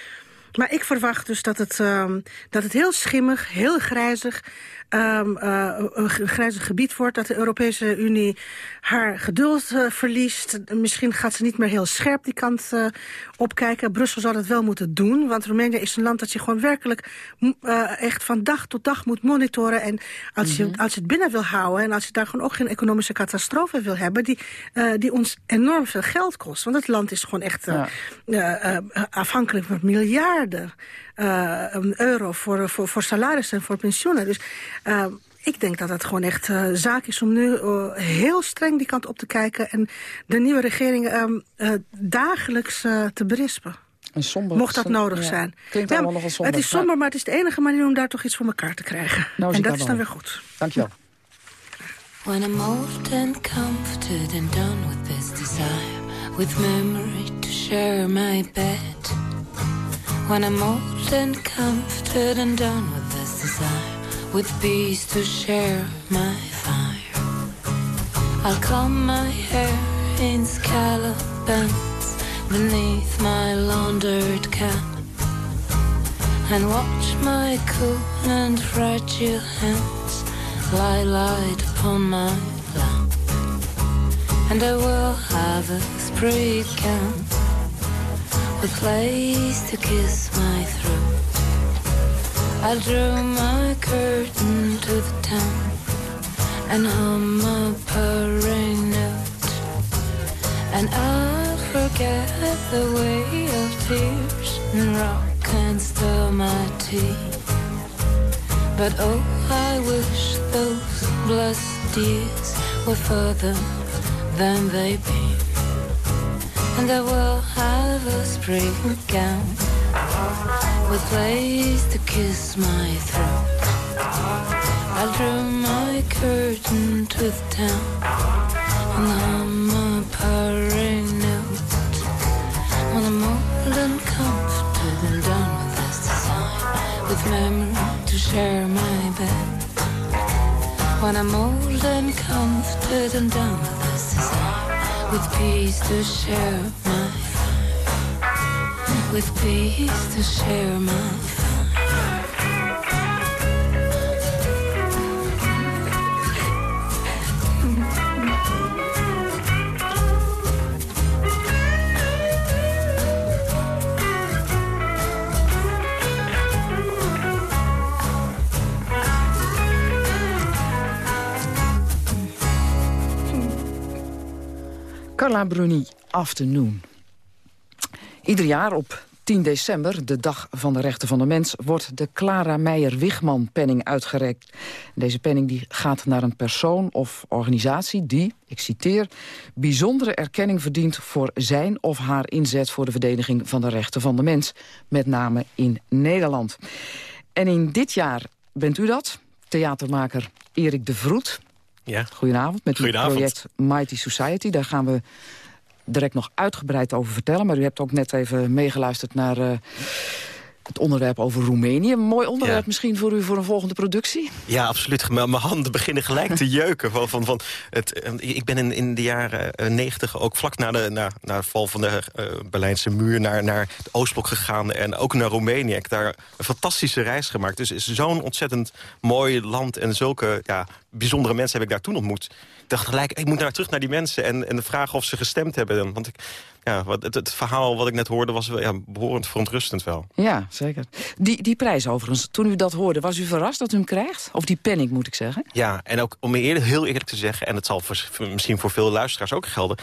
Maar ik verwacht dus dat het, ehm, dat het heel schimmig, heel grijzig... ehm, eh, een g- grijzig gebied wordt. Dat de Europese Unie haar geduld eh, verliest. Misschien gaat ze niet meer heel scherp die kant eh, opkijken. Brussel zou dat wel moeten doen. Want Roemenië is een land dat je gewoon werkelijk... echt van dag tot dag moet monitoren. En als, je, als je het binnen wil houden... en als je daar gewoon ook geen economische catastrofe wil hebben... die, die ons enorm veel geld kost. Want het land is gewoon echt afhankelijk van miljarden euro... Voor, voor, voor salarissen en voor pensioenen. Dus... eh, ik denk dat het gewoon echt eh, zaak is om nu eh, heel streng die kant op te kijken... en de nieuwe regering ehm, eh, dagelijks eh, te berispen. Een somber, Mocht dat nodig ja. zijn. Klinkt Ja, allemaal nogal somber. Het is somber, maar het is de enige manier om daar toch iets voor elkaar te krijgen. Nou, en dat is dat dan wel. weer goed. Dankjewel. When I'm old and comforted and done with this desire, with memory to share my bed. When I'm old and comforted and done with this desire, with peace to share my fire, I'll comb my hair in scallop bands beneath my laundered cap. And watch my cool and fragile hands lie light upon my lap. And I will have a spree camp with place to kiss my throat. I drew my curtain to the town and hum a purring note, and I'll forget the way of tears and rock and stir my tea. But oh, I wish those blessed years were further than they be. And I will have a spring gown with place to kiss my throat. I drew my curtain to the town and hum a purring note. When I'm old and comforted and done with this design, with memory to share my bed. When I'm old and comforted and done with peace to share my with peace to share my Carla Bruni, Afternoon. Ieder jaar op 10 december, de dag van de rechten van de mens... wordt de Clara Meijer-Wigman-penning uitgereikt. Deze penning die gaat naar een persoon of organisatie die, ik citeer... bijzondere erkenning verdient voor zijn of haar inzet... voor de verdediging van de rechten van de mens, met name in Nederland. En in dit jaar bent u dat, theatermaker Erik de Vroet... Ja. Goedenavond, met Goedenavond. project Mighty Society. Daar gaan we direct nog uitgebreid over vertellen. Maar u hebt ook net even meegeluisterd naar eh, het onderwerp over Roemenië. Een mooi onderwerp Ja. misschien voor u voor een volgende productie? Ja, absoluut. Mijn handen beginnen gelijk te jeuken. Van, van, van het, eh, ik ben in, in de jaren eh, negentig ook vlak na de, na, na de val van de eh, Berlijnse muur... Naar, naar het Oostblok gegaan en ook naar Roemenië. Ik heb daar een fantastische reis gemaakt. Dus het is zo'n ontzettend mooi land en zulke ja, bijzondere mensen heb ik daar toen ontmoet. Ik dacht gelijk, ik moet naar terug naar die mensen en, en vragen of ze gestemd hebben. Want ik, ja, wat, het, het verhaal wat ik net hoorde was wel, ja, behoorlijk verontrustend wel. Ja, zeker. Die, die prijs overigens, toen u dat hoorde, was u verrast dat u hem krijgt? Of die penning, moet ik zeggen? Ja, en ook om eerlijk, heel eerlijk te zeggen... en het zal voor- misschien voor veel luisteraars ook gelden...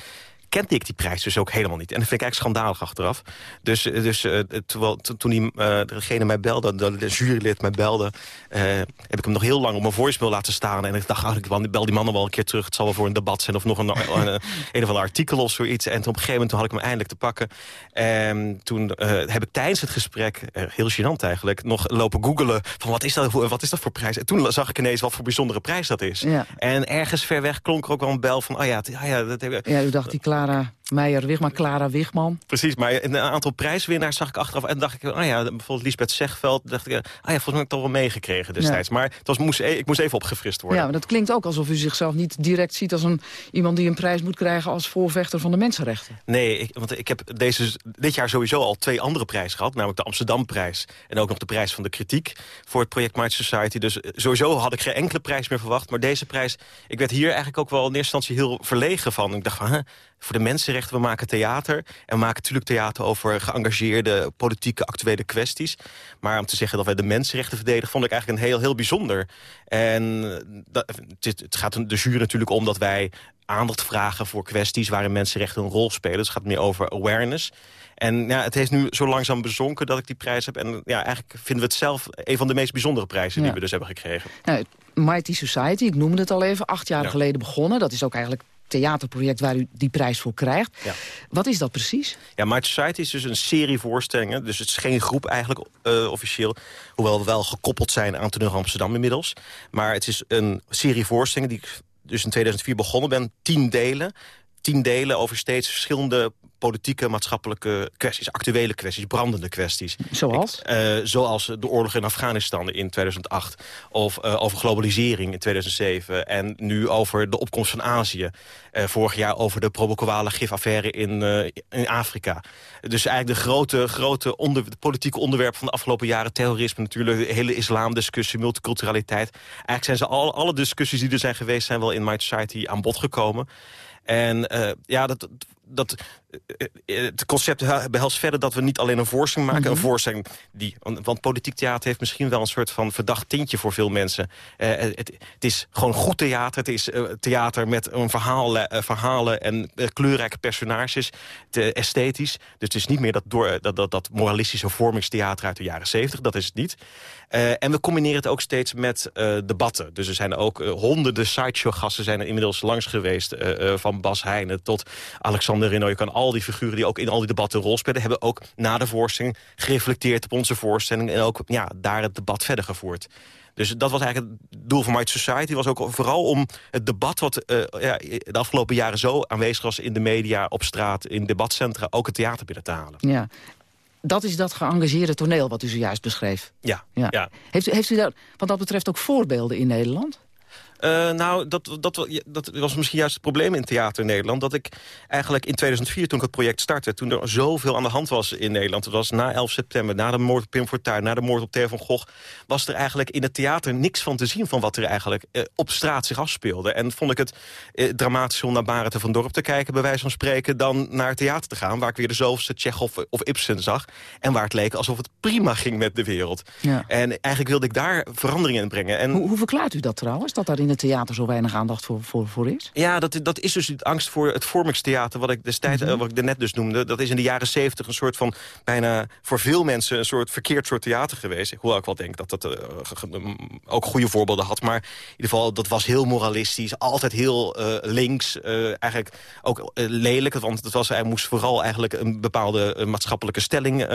kende ik die prijs dus ook helemaal niet. En dat vind ik eigenlijk schandalig achteraf. Dus, eh, dus eh, terwijl, to- toen die, eh, degene mij belde, de, de jurylid mij belde... heb ik hem nog heel lang op mijn voicemail laten staan. En ik dacht, ah, ik bel die man nog wel een keer terug. Het zal wel voor een debat zijn of nog een, een, een of ander artikel of zoiets. En toen op een gegeven moment toen had ik hem eindelijk te pakken. En toen heb ik tijdens het gesprek, heel gênant eigenlijk... nog lopen googelen van wat is, dat, wat is dat voor prijs? En toen zag ik ineens wat voor bijzondere prijs dat is. Ja. En ergens ver weg klonk er ook wel een bel van... oh ja, ah ja dat heb ik... Ja, u dacht die Clara Meijer-Wigman, Clara Wigman. Precies, maar een aantal prijswinnaars zag ik achteraf. En dacht ik, oh ja, bijvoorbeeld Lisbeth Zegveld. dacht ik, ah ja, volgens mij heb ik al wel meegekregen destijds. Maar het was, moest, e- ik moest even opgefrist worden. Ja, maar dat klinkt ook alsof u zichzelf niet direct ziet als een, iemand die een prijs moet krijgen als voorvechter van de mensenrechten. Nee, ik, want ik heb deze, dit jaar sowieso al twee andere prijzen gehad. Namelijk de Amsterdamprijs en ook nog de prijs van de kritiek... voor het project Might Society. Dus eh, sowieso had ik geen enkele prijs meer verwacht. Maar deze prijs, ik werd hier eigenlijk ook wel in eerste instantie heel verlegen van. Ik dacht van, hè, voor de we maken theater. En we maken natuurlijk theater over geëngageerde politieke actuele kwesties. Maar om te zeggen dat wij de mensenrechten verdedigen... vond ik eigenlijk een heel, heel bijzonder. En eh, dat, het, gaat de jury natuurlijk om dat wij aandacht vragen voor kwesties waarin mensenrechten een rol spelen. Dus het gaat meer over awareness. En ja, het heeft nu zo langzaam bezonken dat ik die prijs heb. En ja, eigenlijk vinden we het zelf een van de meest bijzondere prijzen Ja. die we dus hebben gekregen. Nou, Mighty Society, ik noemde het al even, acht jaar Ja. geleden begonnen. Dat is ook eigenlijk theaterproject waar u die prijs voor krijgt. Ja. Wat is dat precies? Ja, My Society is dus een serie voorstellingen. Dus het is geen groep eigenlijk eh, officieel. Hoewel we wel gekoppeld zijn aan Toneel Amsterdam inmiddels. Maar het is een serie voorstellingen die ik dus in 2004 begonnen ben. Tien delen. Tien delen over steeds verschillende politieke, maatschappelijke kwesties. Actuele kwesties, brandende kwesties. Zoals? Eh, zoals de oorlog in Afghanistan in 2008. Of eh, over globalisering in 2007. En nu over de opkomst van Azië. Eh, vorig jaar over de probokowale gifaffaire in, in Afrika. Dus eigenlijk de grote, grote onder, de politieke onderwerpen van de afgelopen jaren. Terrorisme natuurlijk, de hele islamdiscussie, multiculturaliteit. Eigenlijk zijn ze al, alle discussies die er zijn geweest... zijn wel in My Society aan bod gekomen. En ja, dat, dat, het concept behe- behelst verder dat we niet alleen een voorstelling maken. Een voorstelling die... Want, politiek theater heeft misschien wel een soort van verdacht tintje voor veel mensen. Eh, het, het is gewoon goed theater. Het is eh, theater met een verhaal, eh, verhalen en eh, kleurrijke personages. Te esthetisch. Dus het is niet meer dat, door, dat, dat, dat moralistische vormingstheater uit de jaren zeventig. Dat is het niet. Eh, en we combineren het ook steeds met eh, debatten. Dus er zijn ook eh, honderden sideshow-gasten zijn er inmiddels langs geweest. eh, eh, van Bas Heijnen tot Alexander Renaud. Je kan al die figuren die ook in al die debatten een rol spelen... hebben ook na de voorstelling gereflecteerd op onze voorstelling... en ook ja, daar het debat verder gevoerd. Dus dat was eigenlijk het doel van Might Society. was ook vooral om het debat wat eh, ja, de afgelopen jaren zo aanwezig was... in de media, op straat, in debatcentra... ook het theater binnen te halen. Ja. Dat is dat geëngageerde toneel wat u zojuist beschreef. Ja, Ja. ja. Heeft, u, heeft u daar wat dat betreft ook voorbeelden in Nederland? Eh, nou, dat, dat, dat was misschien juist het probleem in theater in Nederland. Dat ik eigenlijk in 2004, toen ik het project startte... toen er zoveel aan de hand was in Nederland. Het was na 11 september, na de moord op Pim Fortuyn... na de moord op Theo van Gogh... was er eigenlijk in het theater niks van te zien... van wat er eigenlijk eh, op straat zich afspeelde. En vond ik het eh, dramatisch om naar Barend van Dorp te kijken... bij wijze van spreken, dan naar het theater te gaan... waar ik weer de zoveelste Tsjechov of Ibsen zag... en waar het leek alsof het prima ging met de wereld. Ja. En eigenlijk wilde ik daar verandering in brengen. En Hoe, hoe verklaart u dat trouwens, dat daar in het theater zo weinig aandacht voor, voor, voor is? Ja, dat, dat is dus het angst voor het vormingstheater... wat ik destijds, eh, wat ik net dus noemde. Dat is in de jaren zeventig een soort van... bijna voor veel mensen een soort verkeerd soort theater geweest. Hoewel ik wel denk dat dat eh, mm, ook goede voorbeelden had. Maar in ieder geval, dat was heel moralistisch. Altijd heel eh, links. eigenlijk ook lelijk. Want het was, hij moest vooral eigenlijk een bepaalde maatschappelijke stelling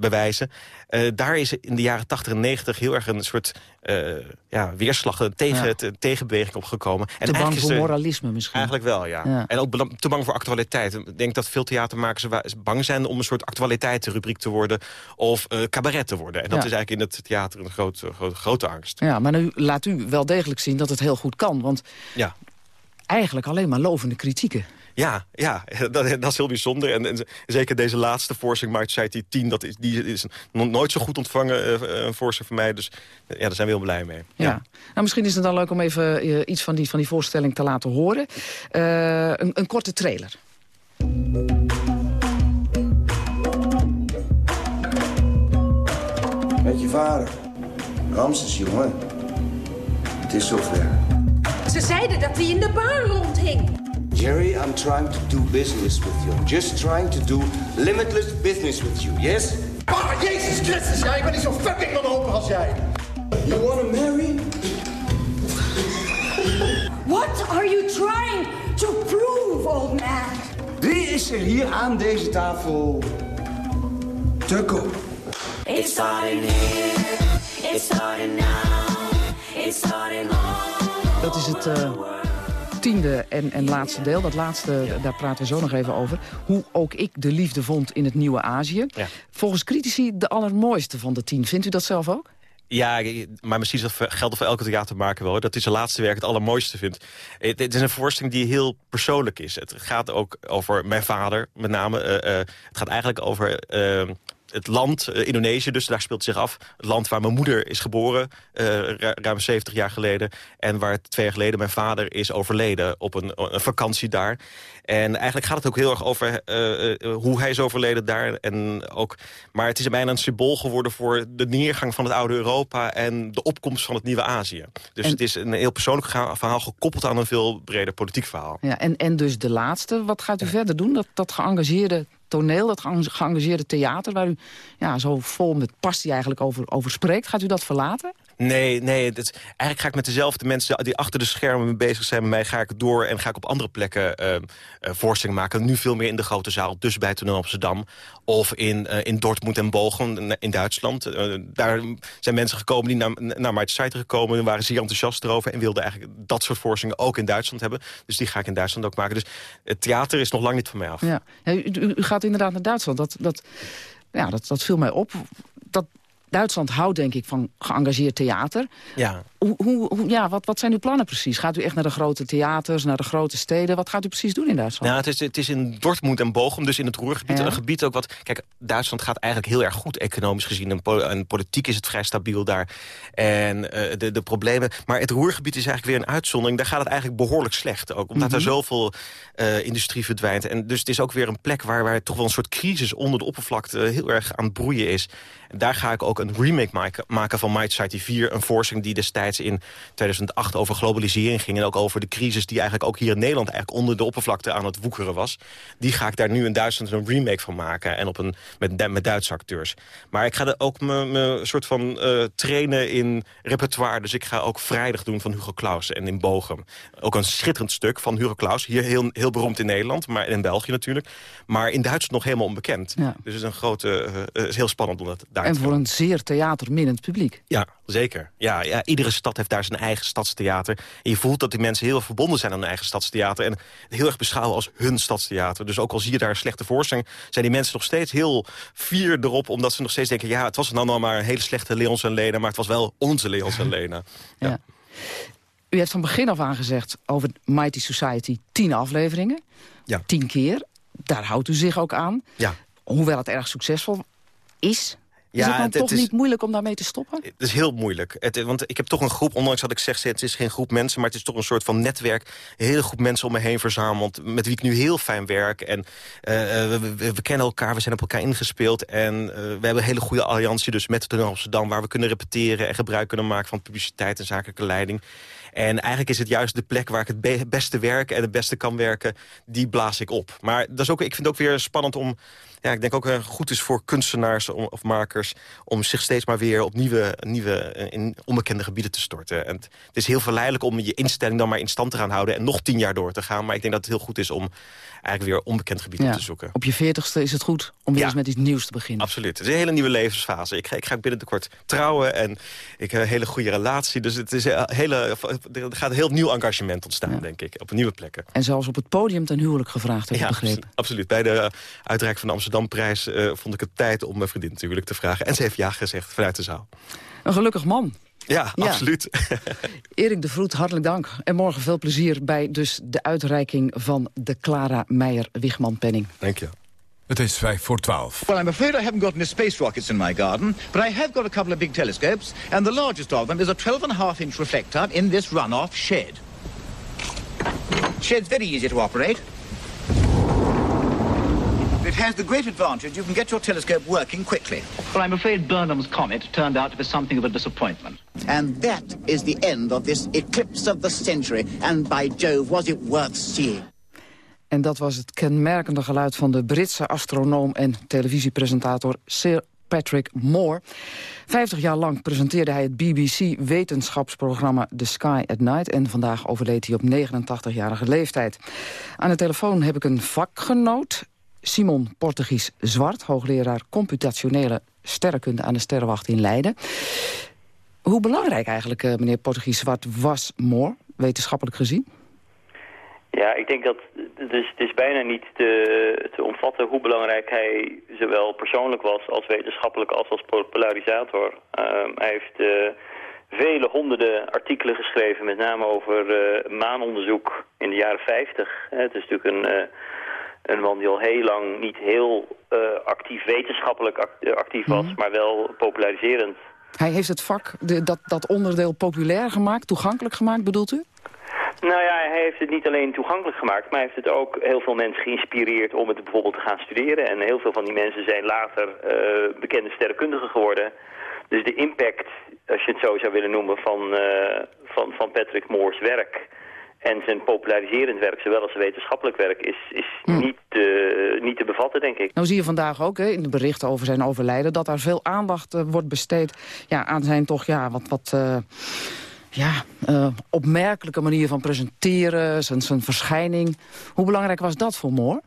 bewijzen. Eh, daar is in de jaren 80 en 90 heel erg een soort eh, ja, weerslag, een tegen, Ja. te- tegenbeweging opgekomen. En Te bang voor moralisme misschien? Eigenlijk wel, ja. Ja. En ook belang- te bang voor actualiteit. Ik denk dat veel theatermakers bang zijn om een soort actualiteitenrubriek te worden... of eh, cabaret te worden. En dat Ja. is eigenlijk in het theater een grote, grote, grote angst. Ja, maar nu laat u wel degelijk zien dat het heel goed kan. Want Ja. eigenlijk alleen maar lovende kritieken. Ja, ja dat, dat is heel bijzonder. En, en zeker deze laatste voorstelling, Might Society 10... Dat is, die is nog nooit zo goed ontvangen, eh, een voorstelling van mij. Dus eh, ja, daar zijn we heel blij mee. Ja. Nou, misschien is het dan leuk om even eh, iets van die, van die voorstelling te laten horen. Eh, een, een korte trailer. Met je vader. Ramses, jongen. Het is zover. Ze zeiden dat hij in de baan rondhing. Jerry, I'm trying to do business with you. Just trying to do limitless business with you, yes? Ah, Jezus Christus, ja, ik ben niet zo fucking wanhopig als jij. You wanna marry? What are you trying to prove, old man? Wie is er hier aan deze tafel te koop? It's starting here, it's starting now, it's starting all Dat is het eh, tiende en, en laatste deel. Dat laatste, daar praten we zo nog even over. Hoe ook ik de liefde vond in het nieuwe Azië. Ja. Volgens critici de allermooiste van de tien. Vindt u dat zelf ook? Ja, maar misschien is dat geldt voor elke theatermaker wel. hoor, Dat is zijn laatste werk het allermooiste vindt. Het, het is een voorstelling die heel persoonlijk is. Het gaat ook over mijn vader, met name. Eh, eh, het gaat eigenlijk over... eh, het land, eh, Indonesië, dus daar speelt zich af. Het land waar mijn moeder is geboren, eh, ru- ruim 70 jaar geleden. En waar twee jaar geleden mijn vader is overleden op een vakantie daar. En eigenlijk gaat het ook heel erg over eh, eh, hoe hij is overleden daar. En ook, maar het is bijna een symbool geworden voor de neergang van het oude Europa... en de opkomst van het nieuwe Azië. Dus En- het is een heel persoonlijk verhaal gekoppeld aan een veel breder politiek verhaal. Ja, en, en dus de laatste. Wat gaat u verder doen? Dat, dat geëngageerde toneel, dat geëng- geëngageerde theater... waar u ja, zo vol met passie eigenlijk over, over spreekt. Gaat u dat verlaten? Nee, nee. Eigenlijk ga ik met dezelfde mensen die achter de schermen bezig zijn met mij... ga ik door en ga ik op andere plekken voorstellingen maken. Nu veel meer in de grote zaal, dus bij Toneel Amsterdam. Of in, eh, in Dortmund en Bogen in Duitsland. Daar zijn mensen gekomen die naar, naar mijn site gekomen... en waren zeer enthousiast erover... en wilden eigenlijk dat soort voorstellingen ook in Duitsland hebben. Dus die ga ik in Duitsland ook maken. Dus het theater is nog lang niet van mij af. Ja. U- u gaat inderdaad naar Duitsland. Dat, dat, ja, dat, dat viel mij op. Dat Duitsland houdt denk ik van geëngageerd theater. Ja. Hoe, ja, wat, wat zijn uw plannen precies? Gaat u echt naar de grote theaters, naar de grote steden? Wat gaat u precies doen in Duitsland? Nou, het is, het is in Dortmund en Bochum, dus in het Roergebied. Ja. Een gebied ook wat... Kijk, Duitsland gaat eigenlijk heel erg goed economisch gezien. En, po- en politiek is het vrij stabiel daar. En eh, de, de problemen... Maar het Roergebied is eigenlijk weer een uitzondering. Daar gaat het eigenlijk behoorlijk slecht. Ook omdat Mhm. er zoveel eh, industrie verdwijnt. En dus het is ook weer een plek waar, waar toch wel een soort crisis onder de oppervlakte heel erg aan het broeien is. En daar ga ik ook een remake maken, maken van My Society 4. Een voorstelling die destijds in 2008 over globalisering ging. En ook over de crisis die eigenlijk ook hier in Nederland eigenlijk onder de oppervlakte aan het woekeren was. Die ga ik daar nu in Duitsland een remake van maken. En op een, met, met Duitse acteurs. Maar ik ga er ook me, me soort van eh, trainen in repertoire. Dus ik ga ook vrijdag doen van Hugo Claus en in Bochum. Ook een schitterend stuk van Hugo Claus. Hier heel, heel beroemd in Nederland, maar in België natuurlijk. Maar in Duitsland nog helemaal onbekend. Ja. Dus het is een grote, eh, het is heel spannend om dat daar En te voor een zeer theaterminnend publiek. ja, zeker. Ja, ja, iedere stad heeft daar zijn eigen stadstheater. En je voelt dat die mensen heel verbonden zijn aan hun eigen stadstheater. En heel erg beschouwen als hun stadstheater. Dus ook al zie je daar een slechte voorstelling... zijn die mensen nog steeds heel fier erop... omdat ze nog steeds denken... ja, het was dan maar een hele slechte Leons en Lena... maar het was wel onze Leons en Lena. Ja. U heeft van begin af aan gezegd over Mighty Society tien afleveringen. Ja. Tien keer. Daar houdt u zich ook aan. Ja. Hoewel het erg succesvol is... Is Ja, het dan het- toch het is- niet moeilijk om daarmee te stoppen? Het is heel moeilijk. Het, want ik heb toch een groep, ondanks dat ik zeg... het is geen groep mensen, maar het is toch een soort van netwerk. Een hele groep mensen om me heen verzameld... met wie ik nu heel fijn werk. En eh, we, we- we kennen elkaar, we zijn op elkaar ingespeeld. En eh, we hebben een hele goede alliantie dus met de Amsterdam... waar we kunnen repeteren en gebruik kunnen maken van publiciteit en zakelijke leiding. En eigenlijk is het juist de plek waar ik het be- beste werk... en het beste kan werken, die blaas ik op. Maar dat is ook, ik vind het ook weer spannend om... Ja, ik denk ook uh, goed is voor kunstenaars om- of makers... om zich steeds maar weer op nieuwe, nieuwe eh, in onbekende gebieden te storten. En het is heel verleidelijk om je instelling dan maar in stand te gaan houden... en nog tien jaar door te gaan. Maar ik denk dat het heel goed is om eigenlijk weer onbekend gebied Ja. te zoeken. Op je veertigste is het goed om weer Ja. eens met iets nieuws te beginnen. Absoluut. Het is een hele nieuwe levensfase. Ik ga, ik ga binnenkort trouwen en ik heb een hele goede relatie. Dus het is een hele, er gaat een heel nieuw engagement ontstaan, denk ik. Op nieuwe plekken. En zelfs op het podium ten huwelijk gevraagd, heb ik begrepen. absolu- absoluut. Bij de uitreiking van de Amsterdamprijs eh, vond ik het tijd om mijn vriendin natuurlijk te vragen. En ze heeft ja gezegd vanuit de zaal. Een gelukkig man. Ja, Ja. absoluut. Erik de Vroet, hartelijk dank. En morgen veel plezier bij dus de uitreiking van de Clara Meijer-Wigman-penning. Dank je. Het is vijf voor twaalf. Well, I'm afraid I haven't got any space rockets in my garden, but I have got a couple of big telescopes, and the largest of them is a 12.5 inch reflector in this runoff shed. Shed's very easy to operate. It has the great advantage you can get your telescope working quickly. Well, I'm afraid Burnham's comet turned out to be something of a disappointment. And that is the end of this eclipse of the century, and by Jove, was it worth seeing. En dat was het kenmerkende geluid van de Britse astronoom en televisiepresentator Sir Patrick Moore. Vijftig jaar lang presenteerde hij het BBC-wetenschapsprogramma The Sky at Night... en vandaag overleed hij op 89-jarige leeftijd. Aan de telefoon heb ik een vakgenoot, Simon Portugies Zwart... hoogleraar computationele sterrenkunde aan de Sterrenwacht in Leiden. Hoe belangrijk eigenlijk, eh, meneer Portugies Zwart, was Moore, wetenschappelijk gezien? Ja, ik denk dat het is, het is bijna niet te, te omvatten hoe belangrijk hij zowel persoonlijk was als wetenschappelijk als als popularisator. Ehm, hij heeft eh, vele honderden artikelen geschreven, met name over eh, maanonderzoek in de jaren 50. het is natuurlijk een, een man die al heel lang niet heel eh, actief wetenschappelijk act- eh, actief was, maar wel populariserend. Hij heeft het vak, de, dat, dat onderdeel populair gemaakt, toegankelijk gemaakt, bedoelt u? Nou ja, hij heeft het niet alleen toegankelijk gemaakt, maar hij heeft het ook heel veel mensen geïnspireerd om het bijvoorbeeld te gaan studeren. En heel veel van die mensen zijn later eh, bekende sterrenkundigen geworden. Dus de impact, als je het zo zou willen noemen, van, van, van Patrick Moore's werk en zijn populariserend werk, zowel als zijn wetenschappelijk werk, is, is niet, eh, niet te bevatten, denk ik. Nou zie je vandaag ook hè, in de berichten over zijn overlijden... dat daar veel aandacht eh, wordt besteed ja, aan zijn toch ja, wat, wat eh, ja, opmerkelijke manier van presenteren... Zijn, zijn verschijning. Hoe belangrijk was dat voor Moore?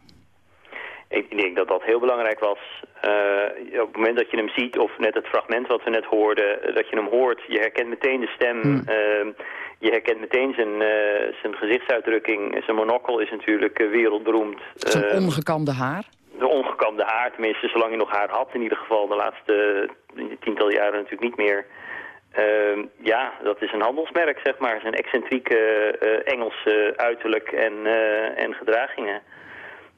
Ik denk dat dat heel belangrijk was. Op het moment dat je hem ziet, of net het fragment wat we net hoorden, dat je hem hoort, je herkent meteen de stem, eh, je herkent meteen zijn, eh, zijn gezichtsuitdrukking. Zijn monocle is natuurlijk eh, wereldberoemd. Zijn Eh, ongekamde haar? de ongekamde haar, tenminste zolang hij nog haar had, in ieder geval de laatste tiental jaren natuurlijk niet meer. Ehm, ja, dat is een handelsmerk, zeg maar. Zijn excentrieke Engelse uiterlijk en, en gedragingen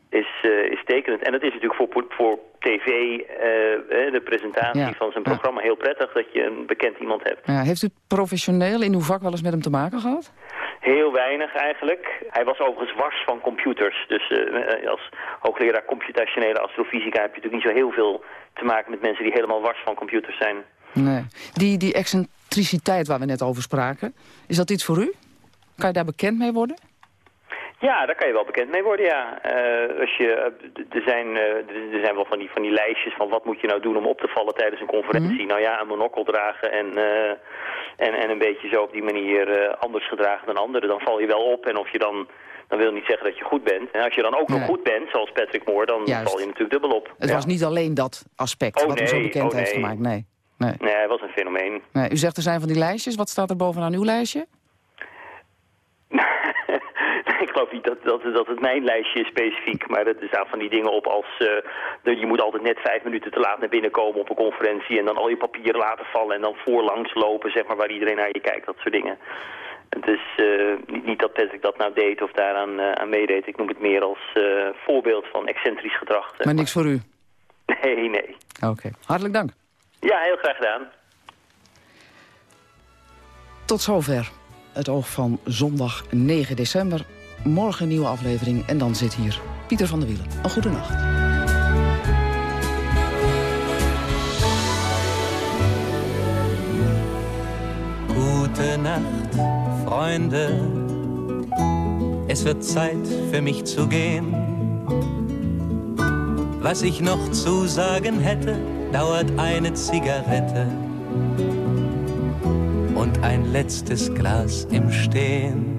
is, is tekenend. En dat is natuurlijk voor, voor tv, eh, de presentatie Ja, van zijn programma, heel prettig dat je een bekend iemand hebt. Ja, heeft u professioneel in uw vak wel eens met hem te maken gehad? Heel weinig eigenlijk. Hij was overigens wars van computers. Dus eh, als hoogleraar computationele astrofysica heb je natuurlijk niet zo heel veel te maken met mensen die helemaal wars van computers zijn. Nee. Die, die excentriciteit waar we net over spraken, is dat iets voor u? Kan je daar bekend mee worden? Ja, daar kan je wel bekend mee worden, ja. Eh, als je, eh, er, zijn, eh, er zijn wel van die, van die lijstjes van wat moet je nou doen om op te vallen tijdens een conferentie. Nou ja, een monokkel dragen en, en, en een beetje zo op die manier anders gedragen dan anderen. Dan val je wel op en of je dan... Dan wil niet zeggen dat je goed bent. En als je dan ook nog goed bent, zoals Patrick Moore, dan Juist. val je natuurlijk dubbel op. Het Ja. was niet alleen dat aspect Oh, wat hem zo bekend oh, heeft gemaakt. Nee. Nee. Nee, hij was een fenomeen. nee. U zegt er zijn van die lijstjes. Wat staat er bovenaan uw lijstje? ik geloof niet dat, dat, dat het mijn lijstje is specifiek, maar er staan van die dingen op als... eh, de- je moet altijd net vijf minuten te laat naar binnen komen op een conferentie... en dan al je papieren laten vallen en dan voorlangs lopen, zeg maar, waar iedereen naar je kijkt, dat soort dingen. Het is eh, niet, niet dat Patrick dat nou deed of daaraan eh, aan meedeed. Ik noem het meer als eh, voorbeeld van excentrisch gedrag. zeg Maar niks voor u? Nee, nee. Oké. Hartelijk dank. Ja, heel graag gedaan. Tot zover. Het oog van zondag 9 december. Morgen een nieuwe aflevering en dan zit hier Pieter van der Wielen. Een goede nacht. Gute Nacht, Freunde. Es wird Zeit für mich zu gehen. Was ich noch zu sagen hätte, dauert eine Zigarette und ein letztes Glas im Stehen.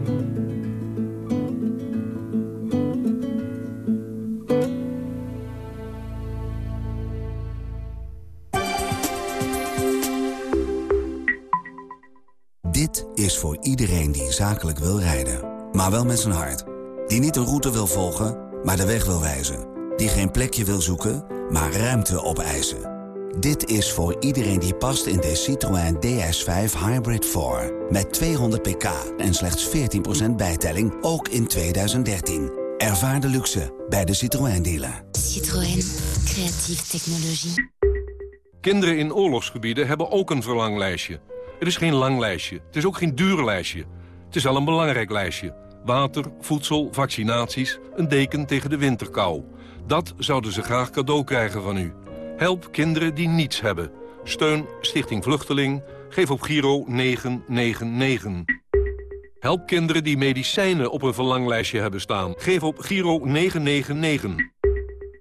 Zakelijk wil rijden, maar wel met zijn hart. Die niet een route wil volgen, maar de weg wil wijzen. Die geen plekje wil zoeken, maar ruimte opeisen. Dit is voor iedereen die past in de Citroën DS5 Hybrid 4. Met 200 pk en slechts 14% bijtelling, ook in 2013. Ervaar de luxe bij de Citroën dealer. Citroën, creatieve technologie. Kinderen in oorlogsgebieden hebben ook een verlanglijstje. Het is geen lang lijstje. Het is ook geen duur lijstje. Het is al een belangrijk lijstje. Water, voedsel, vaccinaties, een deken tegen de winterkou. Dat zouden ze graag cadeau krijgen van u. Help kinderen die niets hebben. Steun Stichting Vluchteling. Geef op Giro 999. Help kinderen die medicijnen op een verlanglijstje hebben staan. Geef op Giro 999.